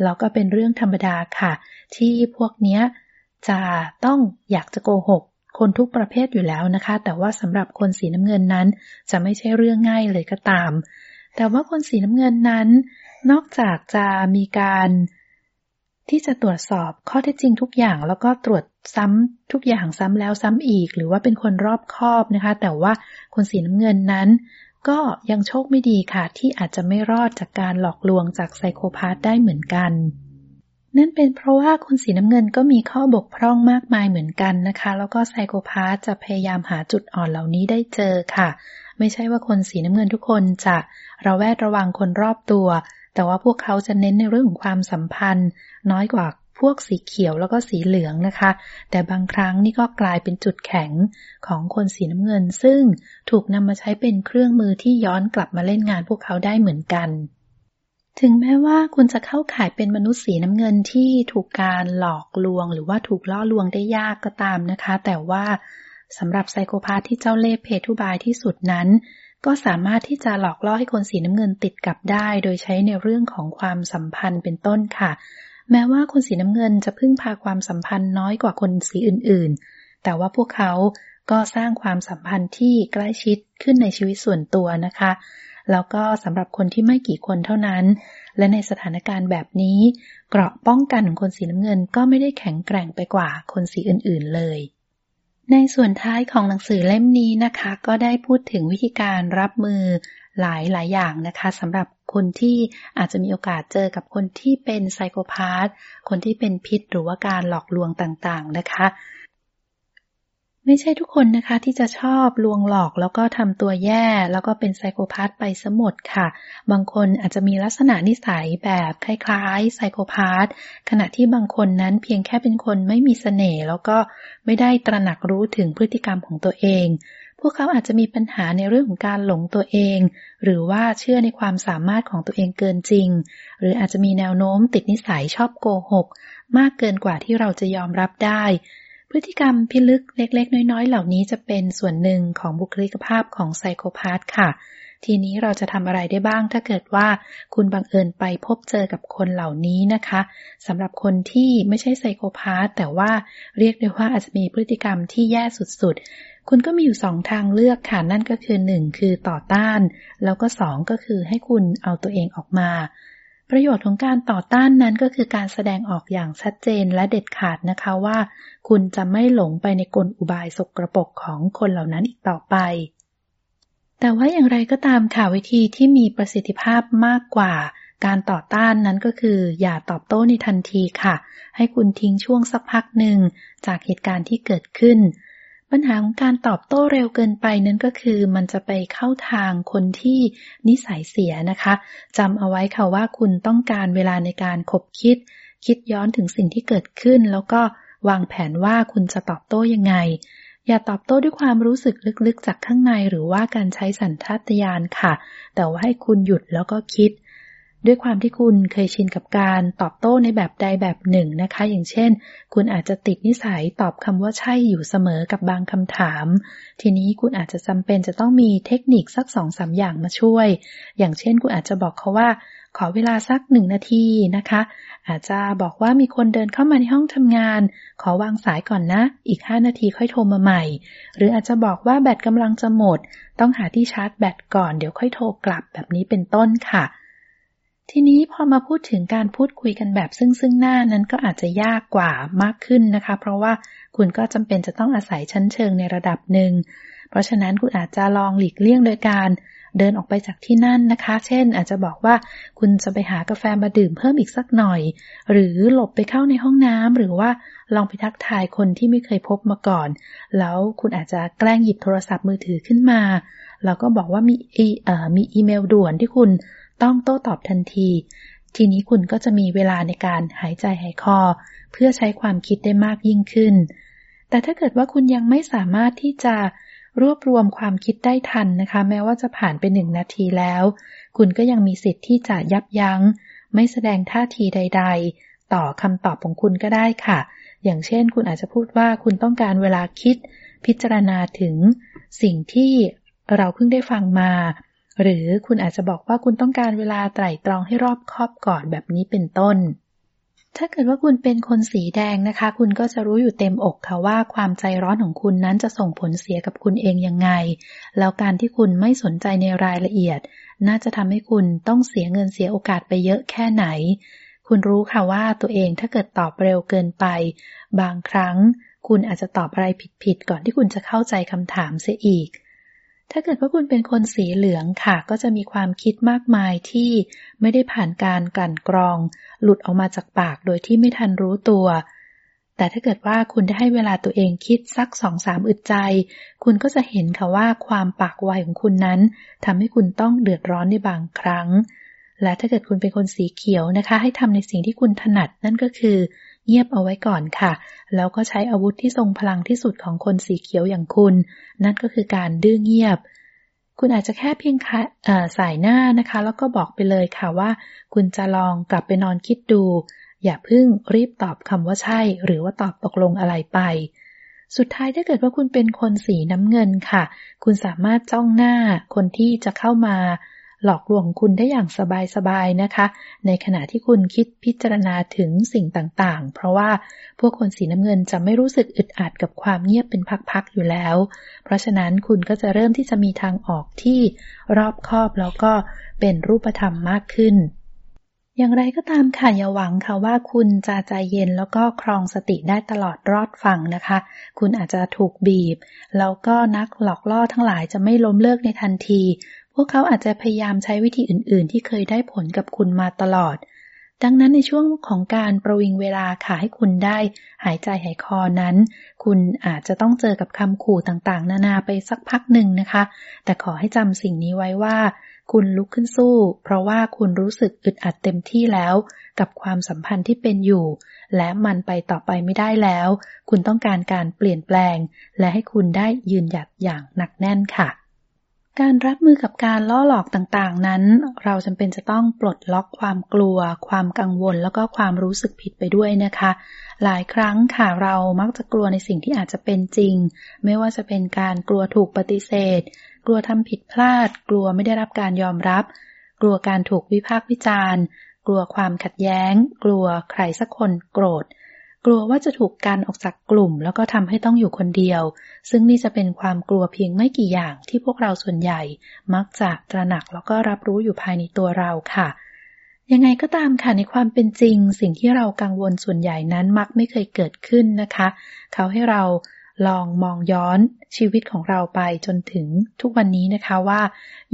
แล้วก็เป็นเรื่องธรรมดาค่ะ ที่พวกเนี้ยจะต้องอยากจะโกหก คนทุกประเภทอยู่แล้วนะคะ แต่ว่าสำหรับคนสีน้ำเงินนั้น จะไม่ใช่เรื่องง่ายเลยก็ตาม แต่ว่าคนสีน้ำเงินนั้น นอกจากจะมีการที่จะตรวจสอบข้อเท็จจริงทุกอย่างแล้วก็ตรวจซ้ำทุกอย่างซ้ำแล้วซ้ำอีก หรือว่าเป็นคนรอบคอบนะคะ แต่ว่าคนสีน้ำเงินนั้น ก็ยังโชคไม่ดีค่ะ ที่อาจจะไม่รอดจากการหลอกลวงจากไซโคพาธได้เหมือนกัน นั่นเป็นเพราะว่าคนสีน้ำเงินก็มีข้อบกพร่องมากมายเหมือนกันนะคะ แล้วก็ไซโคพาธจะพยายามหาจุดอ่อนเหล่านี้ได้เจอค่ะ ไม่ใช่ว่าคนสีน้ำเงินทุกคนจะระแวดระวังคนรอบตัว แต่ว่าพวกเขาจะเน้นในเรื่องของความสัมพันธ์ น้อยกว่า วกสีเขียวแล้วก็สีเหลืองนะคะ แต่บางครั้งนี่ก็กลายเป็นจุดแข็งของคนสีน้ำเงิน ซึ่งถูกนำมาใช้เป็นเครื่องมือที่ย้อนกลับมาเล่นงานพวกเขาได้เหมือนกัน ถึงแม้ว่าคุณจะเข้าข่ายเป็นมนุษย์สีน้ำเงินที่ถูกการหลอกลวง หรือว่าถูกล่อลวงได้ยากก็ตามนะคะ แต่ว่าสำหรับไซโคพาธที่เจ้าเล่ห์เพทุบายที่สุดนั้นก็สามารถที่จะหลอกล่อให้คนสีน้ำเงินติดกับได้ โดยใช้ในเรื่องของความสัมพันธ์เป็นต้นค่ะ แม้ว่าคนสีน้ำเงินจะพึ่งพาความสัมพันธ์น้อยกว่าคนสีอื่นๆ แต่ว่าพวกเขาก็สร้างความสัมพันธ์ที่ใกล้ชิดขึ้นในชีวิตส่วนตัวนะคะ แล้วก็สำหรับคนที่ไม่กี่คนเท่านั้น และในสถานการณ์แบบนี้ เกราะป้องกันของคนสีน้ำเงินก็ไม่ได้แข็งแกร่งไปกว่าคนสีอื่นๆเลยในส่วนท้ายของหนังสือเล่มนี้นะคะ ก็ได้พูดถึงวิธีการรับมือหลายหลายอย่างนะคะสำหรับ คนที่อาจจะมีโอกาสเจอกับคนที่เป็นไซโคพาธคนที่เป็นพิษหรือว่าการหลอกลวงต่างๆนะคะ ไม่ใช่ทุกคนนะคะที่จะชอบลวงหลอกแล้วก็ทำตัวแย่ แล้วก็เป็นไซโคพาธไปสมดค่ะ บางคนอาจจะมีลักษณะนิสัยแบบคล้ายๆไซโคพาธขณะที่บางคนนั้นเพียงแค่เป็นคนไม่มีเสน่ห์แล้วก็ไม่ได้ตระหนักรู้ถึงพฤติกรรมของตัวเอง พวกเขาอาจจะมีปัญหาในเรื่องของการหลงตัวเอง หรือว่าเชื่อในความสามารถของตัวเองเกินจริง หรืออาจจะมีแนวโน้มติดนิสัยชอบโกหก มากเกินกว่าที่เราจะยอมรับได้ พฤติกรรมพิลึกเล็ก ๆ น้อย ๆ เหล่านี้จะเป็นส่วนหนึ่งของบุคลิกภาพของไซโคพาธค่ะ ทีนี้เราจะทำอะไรได้บ้างถ้าเกิดว่าคุณบังเอิญไปพบเจอกับคนเหล่านี้นะคะสำหรับคนที่ไม่ใช่ไซโคพาธแต่ว่าเรียกได้ว่าอาจจะมีพฤติกรรมที่แย่สุดๆ คุณก็มีอยู่สองทางเลือกค่ะ นั่นก็คือหนึ่งคือต่อต้าน แล้วก็สองก็คือให้คุณเอาตัวเองออกมา ประโยชน์ของการต่อต้านนั้นก็คือการแสดงออกอย่างชัดเจนและเด็ดขาดนะคะว่า คุณจะไม่หลงไปในกลอุบายสกรปรกของคนเหล่านั้นอีกต่อไป แต่ว่าอย่างไรก็ตามค่ะวิธีที่มีประสิทธิภาพมากกว่าการต่อต้านนั้นก็คืออย่าตอบโต้ในทันทีค่ะ ให้คุณทิ้งช่วงสักพักหนึ่งจากเหตุการณ์ที่เกิดขึ้น ปัญหาของการตอบโต้เร็วเกินไปนั้นก็คือ มันจะไปเข้าทางคนที่นิสัยเสียนะคะจำเอาไว้ค่ะว่าคุณต้องการเวลาในการคบคิด คิดย้อนถึงสิ่งที่เกิดขึ้น แล้วก็วางแผนว่าคุณจะตอบโต้ยังไง อย่าตอบโต้ด้วยความรู้สึกลึกๆ จากข้างในหรือว่าการใช้สัญชาตญาณค่ะ แต่ว่าให้คุณหยุดแล้วก็คิด ด้วยความที่คุณเคยชินกับการตอบโต้ในแบบใดแบบหนึ่งนะคะ อย่างเช่น คุณอาจจะติดนิสัยตอบคำว่าใช่อยู่เสมอกับบางคำถาม ทีนี้คุณอาจจะจำเป็นจะต้องมีเทคนิคสักสองสาอย่างมาช่วย อย่างเช่น คุณอาจจะบอกเขาว่า ขอเวลาสักหนึ่งนาทีนะคะ อาจจะบอกว่ามีคนเดินเข้ามาในห้องทำงาน ขอวางสายก่อนนะ อีกห้านาทีค่อยโทรมาใหม่ หรืออาจจะบอกว่าแบตกำลังจะหมด ต้องหาที่ชาร์จแบตก่อนเดี๋ยวค่อยโทรกลับแบบนี้เป็นต้นค่ะ ทีนี้พอมาพูดถึงการพูดคุยกันแบบซึ่งซึ่งหน้านั้นก็อาจจะยากกว่ามากขึ้นนะคะ เพราะว่าคุณก็จำเป็นจะต้องอาศัยชั้นเชิงในระดับหนึ่ง เพราะฉะนั้นคุณอาจจะลองหลีกเลี่ยงโดยการเดินออกไปจากที่นั่นนะคะ เช่น อาจจะบอกว่าคุณจะไปหากาแฟมาดื่มเพิ่มอีกสักหน่อย หรือหลบไปเข้าในห้องน้ำหรือว่าลองไปทักทายคนที่ไม่เคยพบมาก่อน แล้วคุณอาจจะแกล้งหยิบโทรศัพท์มือถือขึ้นมา แล้วก็บอกว่ามีมีอีเมลด่วนที่คุณ ต้องโต้ตอบทันที ทีนี้คุณก็จะมีเวลาในการหายใจหายคอ เพื่อใช้ความคิดได้มากยิ่งขึ้น แต่ถ้าเกิดว่าคุณยังไม่สามารถที่จะรวบรวมความคิดได้ทันนะคะ แม้ว่าจะผ่านไปหนึ่งนาทีแล้ว คุณก็ยังมีสิทธิ์ที่จะยับยัง้ง ไม่แสดงท่าทีใด ๆ ต่อคำตอบของคุณก็ได้ค่ะ อย่างเช่น คุณอาจจะพูดว่าคุณต้องการเวลาคิด พิจารณาถึงสิ่งที่เราเพิ่งได้ฟังมา หรือคุณอาจจะบอกว่าคุณต้องการเวลาไตร่ตรองให้รอบคอบก่อนแบบนี้เป็นต้น ถ้าเกิดว่าคุณเป็นคนสีแดงนะคะ คุณก็จะรู้อยู่เต็มอกค่ะว่าความใจร้อนของคุณนั้นจะส่งผลเสียกับคุณเองยังไง แล้วการที่คุณไม่สนใจในรายละเอียด น่าจะทำให้คุณต้องเสียเงินเสียโอกาสไปเยอะแค่ไหน คุณรู้ค่ะว่าตัวเองถ้าเกิดตอบเร็วเกินไป บางครั้ง คุณอาจจะตอบอะไรผิดๆก่อนที่คุณจะเข้าใจคำถามเสียอีก ถ้าเกิดว่าคุณเป็นคนสีเหลืองค่ะ ก็จะมีความคิดมากมายที่ไม่ได้ผ่านการกลั่นกรอง หลุดออกมาจากปากโดยที่ไม่ทันรู้ตัว แต่ถ้าเกิดว่าคุณได้ให้เวลาตัวเองคิดสักสองสามอึดใจ คุณก็จะเห็นค่ะว่าความปากไวของคุณนั้นทำให้คุณต้องเดือดร้อนในบางครั้ง และถ้าเกิดคุณเป็นคนสีเขียวนะคะ ให้ทำในสิ่งที่คุณถนัดนั่นก็คือ เงียบเอาไว้ก่อนค่ะ แล้วก็ใช้อาวุธที่ทรงพลังที่สุดของคนสีเขียวอย่างคุณ นั่นก็คือการดื้อเงียบ คุณอาจจะแค่เพียงสายหน้านะคะ แล้วก็บอกไปเลยค่ะว่า คุณจะลองกลับไปนอนคิดดู อย่าเพิ่งรีบตอบคำว่าใช่ หรือว่าตอบตกลงอะไรไปสุดท้ายถ้าเกิดว่าคุณเป็นคนสีน้ำเงินค่ะ คุณสามารถจ้องหน้าคนที่จะเข้ามา หลอกลวงคุณได้อย่างสบายๆนะคะ ในขณะที่คุณคิดพิจารณาถึงสิ่งต่างๆ เพราะว่าพวกคนสีน้ำเงินจะไม่รู้สึกอึดอัดกับความเงียบเป็นพักๆอยู่แล้ว เพราะฉะนั้นคุณก็จะเริ่มที่จะมีทางออกที่รอบคอบแล้วก็เป็นรูปธรรมมากขึ้นอย่างไรก็ตามค่ะอย่าหวังค่ะว่าคุณจะใจเย็นแล้วก็ครองสติได้ตลอดรอดฝั่งนะคะ คุณอาจจะถูกบีบ แล้วก็นักหลอกล่อทั้งหลายจะไม่ล้มเลิกในทันที พวกเขาอาจจะพยายามใช้วิธีอื่น ๆ ที่เคยได้ผลกับคุณมาตลอด ดังนั้นในช่วงของการประวิงเวลาค่ะให้คุณได้ หายใจหายคอนั้น คุณอาจจะต้องเจอกับคำขู่ต่าง ๆ นานาไปสักพักหนึ่งนะคะ แต่ขอให้จำสิ่งนี้ไว้ว่า คุณลุกขึ้นสู้ เพราะว่าคุณรู้สึกอึดอัดเต็มที่แล้ว กับความสัมพันธ์ที่เป็นอยู่ และมันไปต่อไปไม่ได้แล้ว คุณต้องการการเปลี่ยนแปลง และให้คุณได้ยืนหยัดอย่างหนักแน่นค่ะ การรับมือกับการล่อหลอกต่างๆ นั้น เราจำเป็นจะต้องปลดล็อกความกลัว ความกังวล แล้วก็ความรู้สึกผิดไปด้วยนะคะ หลายครั้งค่ะเรามักจะกลัวในสิ่งที่อาจจะเป็นจริง ไม่ว่าจะเป็นการกลัวถูกปฏิเสธ กลัวทำผิดพลาด กลัวไม่ได้รับการยอมรับ กลัวการถูกวิพากษ์วิจารณ์ กลัวความขัดแย้ง กลัวใครสักคนโกรธ กลัวว่าจะถูกการออกจากกลุ่ม แล้วก็ทำให้ต้องอยู่คนเดียว ซึ่งนี่จะเป็นความกลัวเพียงไม่กี่อย่างที่พวกเราส่วนใหญ่ มักจะตระหนักแล้วก็รับรู้อยู่ภายในตัวเราค่ะ ยังไงก็ตามค่ะในความเป็นจริง สิ่งที่เรากังวลส่วนใหญ่นั้นมักไม่เคยเกิดขึ้นนะคะ เขาให้เราลองมองย้อนชีวิตของเราไปจนถึงทุกวันนี้นะคะว่า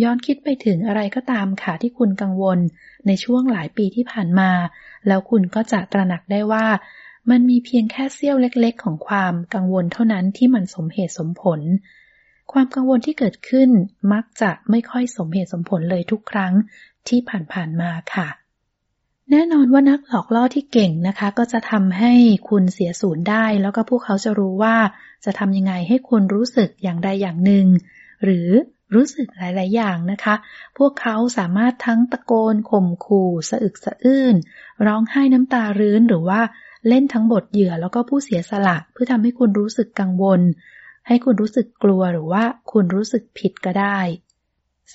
ย้อนคิดไปถึงอะไรก็ตามค่ะที่คุณกังวลในช่วงหลายปีที่ผ่านมา แล้วคุณก็จะตระหนักได้ว่า มันมีเพียงแค่เสี้ยวเล็ก ๆ ของความกังวลเท่านั้นที่มันสมเหตุสมผล ความกังวลที่เกิดขึ้นมักจะไม่ค่อยสมเหตุสมผลเลยทุกครั้งที่ผ่านๆมาค่ะ แน่นอนว่านักหลอกล่อที่เก่งนะคะ ก็จะทำให้คุณเสียศูนย์ได้ แล้วก็พวกเขาจะรู้ว่าจะทำยังไงให้คุณรู้สึกอย่างใดอย่างหนึ่ง หรือรู้สึกหลาย ๆ อย่างนะคะ พวกเขาสามารถทั้งตะโกนข่มขู่ สะอึกสะอื้น ร้องไห้น้ำตารื้น หรือว่า เล่นทั้งบทเหยื่อแล้วก็ผู้เสียสละ เพื่อทำให้คุณรู้สึกกังวล ให้คุณรู้สึกกลัวหรือว่าคุณรู้สึกผิดก็ได้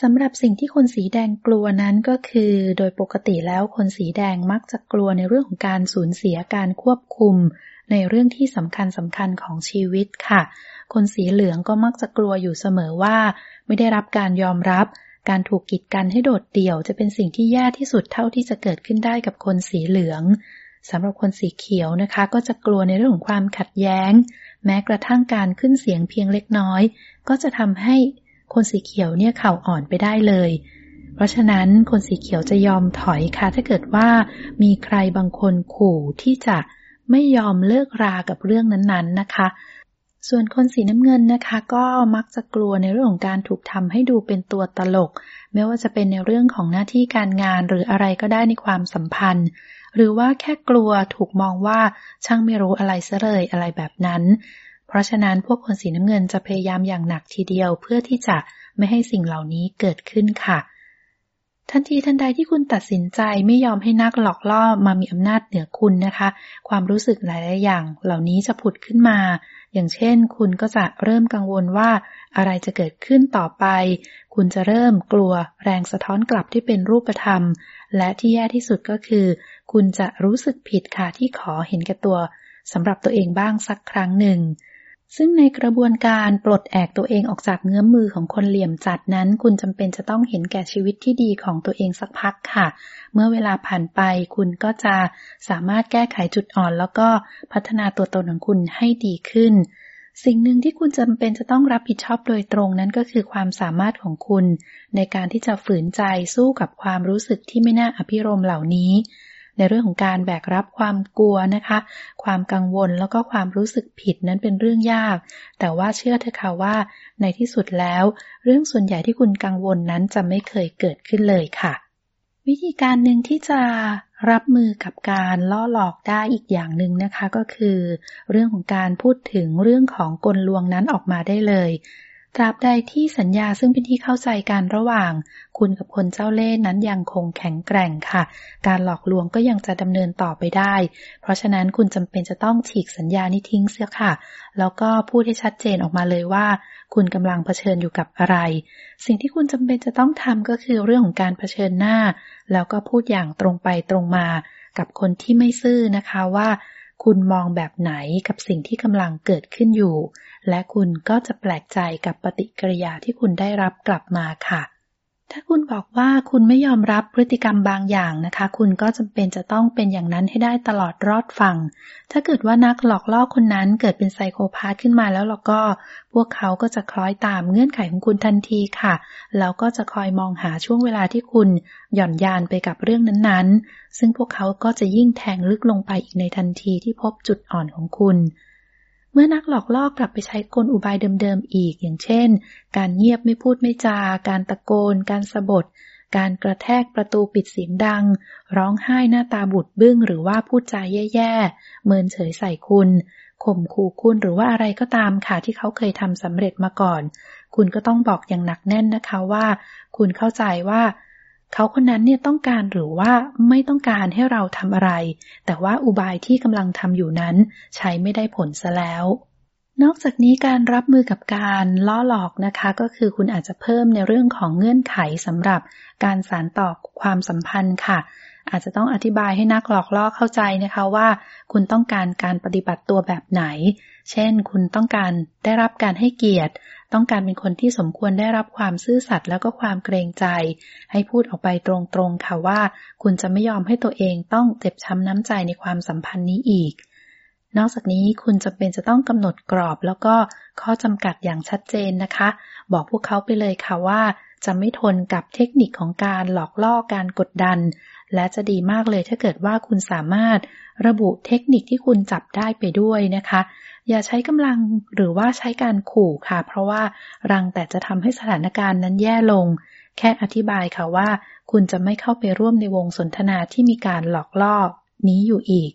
สำหรับสิ่งที่คนสีแดงกลัวนั้นก็คือ โดยปกติแล้วคนสีแดงมักจะกลัวในเรื่องของการสูญเสียการควบคุม ในเรื่องที่สำคัญสำคัญของชีวิตค่ะ คนสีเหลืองก็มักจะกลัวอยู่เสมอว่า ไม่ได้รับการยอมรับ การถูกกีดกันให้โดดเดี่ยวจะเป็นสิ่งที่แย่ที่สุดเท่าที่จะเกิดขึ้นได้กับคนสีเหลือง สำหรับคนสีเขียวนะคะ ก็จะกลัวในเรื่องของความขัดแย้ง แม้กระทั่งการขึ้นเสียงเพียงเล็กน้อย ก็จะทำให้คนสีเขียวเนี่ยเข่าอ่อนไปได้เลย เพราะฉะนั้นคนสีเขียวจะยอมถอยค่ะ ถ้าเกิดว่ามีใครบางคนขู่ที่จะไม่ยอมเลิกรากับเรื่องนั้นๆนะคะ ส่วนคนสีน้ำเงินนะคะ ก็มักจะกลัวในเรื่องของการถูกทำให้ดูเป็นตัวตลก ไม่ว่าจะเป็นในเรื่องของหน้าที่การงานหรืออะไรก็ได้ในความสัมพันธ์ หรือว่าแค่กลัวถูกมองว่าช่างไม่รู้อะไรซะเลยอะไรแบบนั้น เพราะฉะนั้นพวกคนสีน้ำเงินจะพยายามอย่างหนักทีเดียวเพื่อที่จะไม่ให้สิ่งเหล่านี้เกิดขึ้นค่ะ ทันทีทันใดที่คุณตัดสินใจไม่ยอมให้นักหลอกล่อมามีอำนาจเหนือคุณนะคะ ความรู้สึกหลายๆอย่าง เหล่านี้จะผุดขึ้นมา อย่างเช่น คุณก็จะเริ่มกังวลว่าอะไรจะเกิดขึ้นต่อไป คุณจะเริ่มกลัวแรงสะท้อนกลับที่เป็นรูปธรรม และที่แย่ที่สุดก็คือ คุณจะรู้สึกผิดค่ะที่ขอเห็นแก่ตัวสำหรับตัวเองบ้างสักครั้งหนึ่ง ซึ่งในกระบวนการปลดแอกตัวเองออกจากเงื้อมมือของคนเหลี่ยมจัดนั้น คุณจำเป็นจะต้องเห็นแก่ชีวิตที่ดีของตัวเองสักพักค่ะ เมื่อเวลาผ่านไปคุณก็จะสามารถแก้ไขจุดอ่อน แล้วก็พัฒนาตัวตนของคุณให้ดีขึ้นสิ่งหนึ่งที่คุณจำเป็นจะต้องรับผิดชอบโดยตรงนั้นก็คือความสามารถของคุณ ในการที่จะฝืนใจสู้กับความรู้สึกที่ไม่น่าอภิรมเหล่านี้ ในเรื่องของการแบกรับความกลัวนะคะ ความกังวลแล้วก็ความรู้สึกผิดนั้นเป็นเรื่องยาก แต่ว่าเชื่อเถอะค่ะว่าในที่สุดแล้ว เรื่องส่วนใหญ่ที่คุณกังวลนั้นจะไม่เคยเกิดขึ้นเลยค่ะ วิธีการหนึ่งที่จะรับมือกับการล่อหลอกได้อีกอย่างหนึ่งนะคะ ก็คือ เรื่องของการพูดถึงเรื่องของกลลวงนั้นออกมาได้เลย ตราบใดที่สัญญาซึ่งเป็นที่เข้าใจกันระหว่าง คุณกับคนเจ้าเล่ห์นั้นยังคงแข็งแกร่งค่ะ การหลอกลวงก็ยังจะดำเนินต่อไปได้ เพราะฉะนั้นคุณจำเป็นจะต้องฉีกสัญญานี้ทิ้งเสียค่ะ แล้วก็พูดให้ชัดเจนออกมาเลยว่า คุณกำลังเผชิญอยู่กับอะไร สิ่งที่คุณจำเป็นจะต้องทำก็คือเรื่องของการเผชิญหน้า แล้วก็พูดอย่างตรงไปตรงมา กับคนที่ไม่ซื่อนะคะว่า คุณมองแบบไหนกับสิ่งที่กำลังเกิดขึ้นอยู่ และคุณก็จะแปลกใจกับปฏิกิริยาที่คุณได้รับกลับมาค่ะ ถ้าคุณบอกว่าคุณไม่ยอมรับพฤติกรรมบางอย่างนะคะ คุณก็จำเป็นจะต้องเป็นอย่างนั้นให้ได้ตลอดรอดฟังถ้าเกิดว่านักหลอกล่อคนนั้นเกิดเป็นไซโคพาธขึ้นมาแล้วเราก็ พวกเขาก็จะคล้อยตามเงื่อนไขของคุณทันทีค่ะแล้วก็จะคอยมองหาช่วงเวลาที่คุณหย่อนยานไปกับเรื่องนั้นๆ ซึ่งพวกเขาก็จะยิ่งแทงลึกลงไปอีกในทันทีที่พบจุดอ่อนของคุณ เมื่อนักหลอกล่อกลับไปใช้กลอุบายเดิมๆอีก อย่างเช่น การเงียบไม่พูดไม่จา การตะโกน การสะบด การกระแทกประตูปิดเสียงดัง ร้องไห้หน้าตาบุดบึ้งหรือว่าพูดจาแย่ๆ เมินเฉยใส่คุณข่มขู่คุณหรือว่าอะไรก็ตามค่ะที่เขาเคยทำสำเร็จมาก่อน คุณก็ต้องบอกอย่างหนักแน่นนะคะว่า คุณเข้าใจว่า เขาคนนั้นเนี่ยต้องการหรือว่าไม่ต้องการให้เราทำอะไร แต่ว่าอุบายที่กำลังทำอยู่นั้น ใช้ไม่ได้ผลซะแล้ว นอกจากนี้การรับมือกับการล่อหลอกนะคะ ก็คือคุณอาจจะเพิ่มในเรื่องของเงื่อนไขสำหรับการสารต่อความสัมพันธ์ค่ะ อาจจะต้องอธิบายให้นักหลอกล่อเข้าใจนะคะว่า คุณต้องการการปฏิบัติตัวแบบไหน เช่น คุณต้องการได้รับการให้เกียรติ ต้องการเป็นคนที่สมควรได้รับความซื่อสัตย์แล้วก็ความเกรงใจ ให้พูดออกไปตรงๆค่ะว่า คุณจะไม่ยอมให้ตัวเองต้องเจ็บช้ำน้ำใจในความสัมพันธ์นี้อีก นอกจากนี้คุณจะเป็นจะต้องกำหนดกรอบ แล้วก็ข้อจำกัดอย่างชัดเจนนะคะ บอกพวกเขาไปเลยค่ะว่า จะไม่ทนกับเทคนิคของการหลอกล่อการกดดัน และจะดีมากเลยถ้าเกิดว่าคุณสามารถระบุเทคนิคที่คุณจับได้ไปด้วยนะคะ อย่าใช้กำลังหรือว่าใช้การขู่ค่ะ เพราะว่ารังแต่จะทำให้สถานการณ์นั้นแย่ลง แค่อธิบายค่ะว่า คุณจะไม่เข้าไปร่วมในวงสนทนาที่มีการหลอกล่อนี้อยู่อีก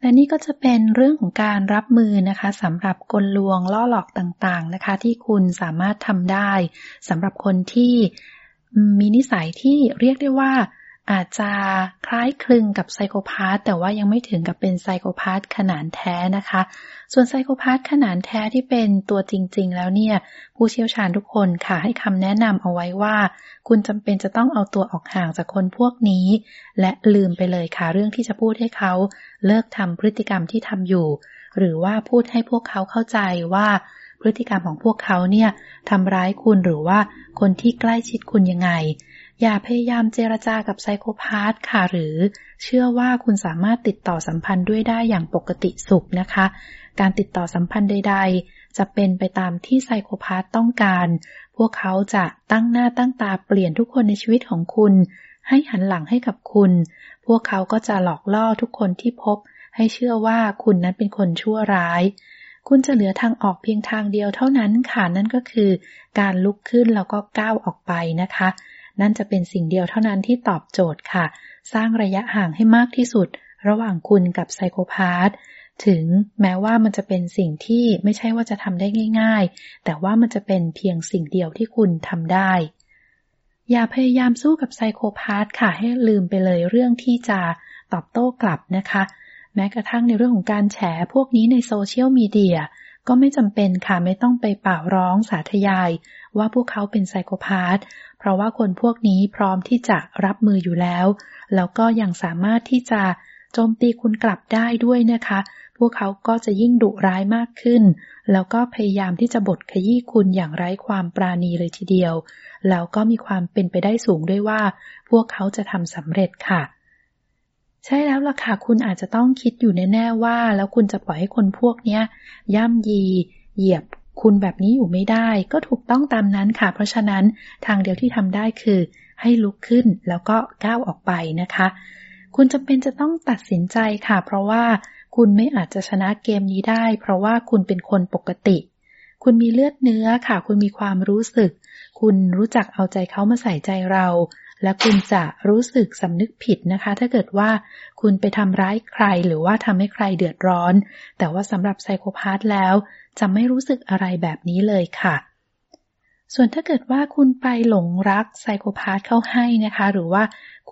และนี่ก็จะเป็นเรื่องของการรับมือนะคะสำหรับกลลวงล่อหลอกต่างๆนะคะ ที่คุณสามารถทำได้สำหรับคนที่มีนิสัยที่เรียกได้ว่า อาจจะคล้ายคลึงกับไซโคพาธแต่ว่ายังไม่ถึงกับเป็นไซโคพาธขนานแท้นะคะ ส่วนไซโคพาธขนานแท้ที่เป็นตัวจริง ๆ แล้วเนี่ย ผู้เชี่ยวชาญทุกคนค่ะให้คำแนะนำเอาไว้ว่า คุณจำเป็นจะต้องเอาตัวออกห่างจากคนพวกนี้ และลืมไปเลยค่ะเรื่องที่จะพูดให้เขาเลิกทำพฤติกรรมที่ทำอยู่ หรือว่าพูดให้พวกเขาเข้าใจว่าพฤติกรรมของพวกเขาเนี่ยทำร้ายคุณหรือว่าคนที่ใกล้ชิดคุณยังไง อย่าพยายามเจรจากับไซโคพาธค่ะ หรือเชื่อว่าคุณสามารถติดต่อสัมพันธ์ด้วยได้อย่างปกติสุขนะคะ การติดต่อสัมพันธ์ใด ๆ จะเป็นไปตามที่ไซโคพาธต้องการ พวกเขาจะตั้งหน้าตั้งตาเปลี่ยนทุกคนในชีวิตของคุณ ให้หันหลังให้กับคุณ พวกเขาก็จะหลอกล่อทุกคนที่พบ ให้เชื่อว่าคุณนั้นเป็นคนชั่วร้ายคุณจะเหลือทางออกเพียงทางเดียวเท่านั้นค่ะนั่นก็คือ การลุกขึ้นแล้วก็ก้าวออกไปนะคะ นั่นจะเป็นสิ่งเดียวเท่านั้นที่ตอบโจทย์ค่ะ สร้างระยะห่างให้มากที่สุด ระหว่างคุณกับไซโคพาธถึงแม้ว่ามันจะเป็นสิ่งที่ไม่ใช่ว่าจะทำได้ง่าย ๆ แต่ว่ามันจะเป็นเพียงสิ่งเดียวที่คุณทำได้ อย่าพยายามสู้กับไซโคพาธค่ะ ให้ลืมไปเลยเรื่องที่จะตอบโต้กลับนะคะ แม้กระทั่งในเรื่องของการแฉพวกนี้ในโซเชียลมีเดียก็ไม่จำเป็นค่ะ ไม่ต้องไปเป่าร้องสาธยาย ว่าพวกเขาเป็นไซโคพาธ เพราะว่าคนพวกนี้พร้อมที่จะรับมืออยู่แล้ว แล้วก็ยังสามารถที่จะโจมตีคุณกลับได้ด้วยนะคะ พวกเขาก็จะยิ่งดุร้ายมากขึ้น แล้วก็พยายามที่จะบดขยี้คุณอย่างไร้ความปราณีเลยทีเดียว แล้วก็มีความเป็นไปได้สูงด้วยว่า พวกเขาจะทำสำเร็จค่ะ ใช่แล้วล่ะค่ะ คุณอาจจะต้องคิดอยู่แน่ ๆ ว่า แล้วคุณจะปล่อยให้คนพวกนี้ย่ำยี เหยียบ คุณแบบนี้อยู่ไม่ได้ก็ถูกต้องตามนั้นค่ะ เพราะฉะนั้นทางเดียวที่ทำได้คือ ให้ลุกขึ้นแล้วก็ก้าวออกไปนะคะ คุณจำเป็นจะต้องตัดสินใจค่ะ เพราะว่าคุณไม่อาจจะชนะเกมนี้ได้ เพราะว่าคุณเป็นคนปกติ คุณมีเลือดเนื้อค่ะ คุณมีความรู้สึก คุณรู้จักเอาใจเขามาใส่ใจเรา และคุณจะรู้สึกสำนึกผิดนะคะ ถ้าเกิดว่าคุณไปทำร้ายใครหรือว่าทำให้ใครเดือดร้อน แต่ว่าสำหรับไซโคพาธแล้ว จะไม่รู้สึกอะไรแบบนี้เลยค่ะ ส่วนถ้าเกิดว่าคุณไปหลงรักไซโคพาธเข้าให้นะคะ หรือว่า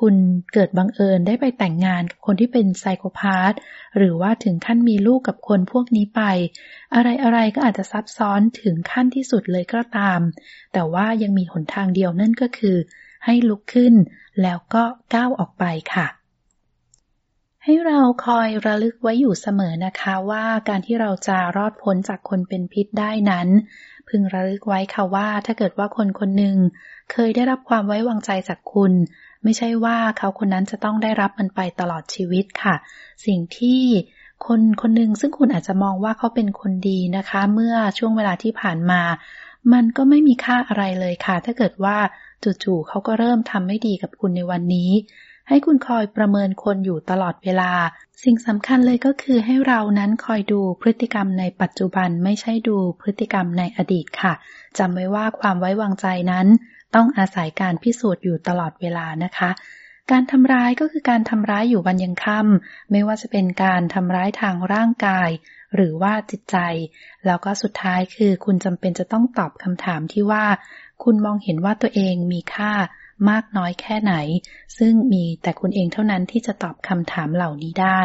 คุณเกิดบังเอิญได้ไปแต่งงานกับคนที่เป็นไซโคพาธหรือว่าถึงขั้นมีลูกกับคนพวกนี้ไป อะไรๆก็อาจจะซับซ้อนถึงขั้นที่สุดเลยก็ตาม แต่ว่ายังมีหนทางเดียวนั่นก็คือ ให้ลุกขึ้น แล้วก็ก้าวออกไปค่ะ ให้เราคอยระลึกไว้อยู่เสมอนะคะว่าการที่เราจะรอดพ้นจากคนเป็นพิษได้นั้น พึงระลึกไว้ค่ะว่าถ้าเกิดว่าคนคนหนึ่งเคยได้รับความไว้วางใจจากคุณไม่ใช่ว่าเขาคนนั้นจะต้องได้รับมันไปตลอดชีวิตค่ะ สิ่งที่คนคนหนึ่งซึ่งคุณอาจจะมองว่าเขาเป็นคนดีนะคะ เมื่อช่วงเวลาที่ผ่านมา มันก็ไม่มีค่าอะไรเลยค่ะ ถ้าเกิดว่า จู่ๆเขาก็เริ่มทำไม่ดีกับคุณในวันนี้ ให้คุณคอยประเมินคนอยู่ตลอดเวลา สิ่งสำคัญเลยก็คือให้เรานั้นคอยดูพฤติกรรมในปัจจุบันไม่ใช่ดูพฤติกรรมในอดีตค่ะจำไว้ว่าความไว้วางใจนั้น ต้องอาศัยการพิสูจน์อยู่ตลอดเวลานะคะการทำร้ายก็คือการทำร้ายอยู่วันยังค่ำไม่ว่าจะเป็นการทำร้ายทางร่างกาย หรือว่าจิตใจ แล้วก็สุดท้ายคือคุณจำเป็นจะต้องตอบคำถามที่ว่า คุณมองเห็นว่าตัวเองมีค่ามากน้อยแค่ไหน ซึ่งมีแต่คุณเองเท่านั้นที่จะตอบคำถามเหล่านี้ได้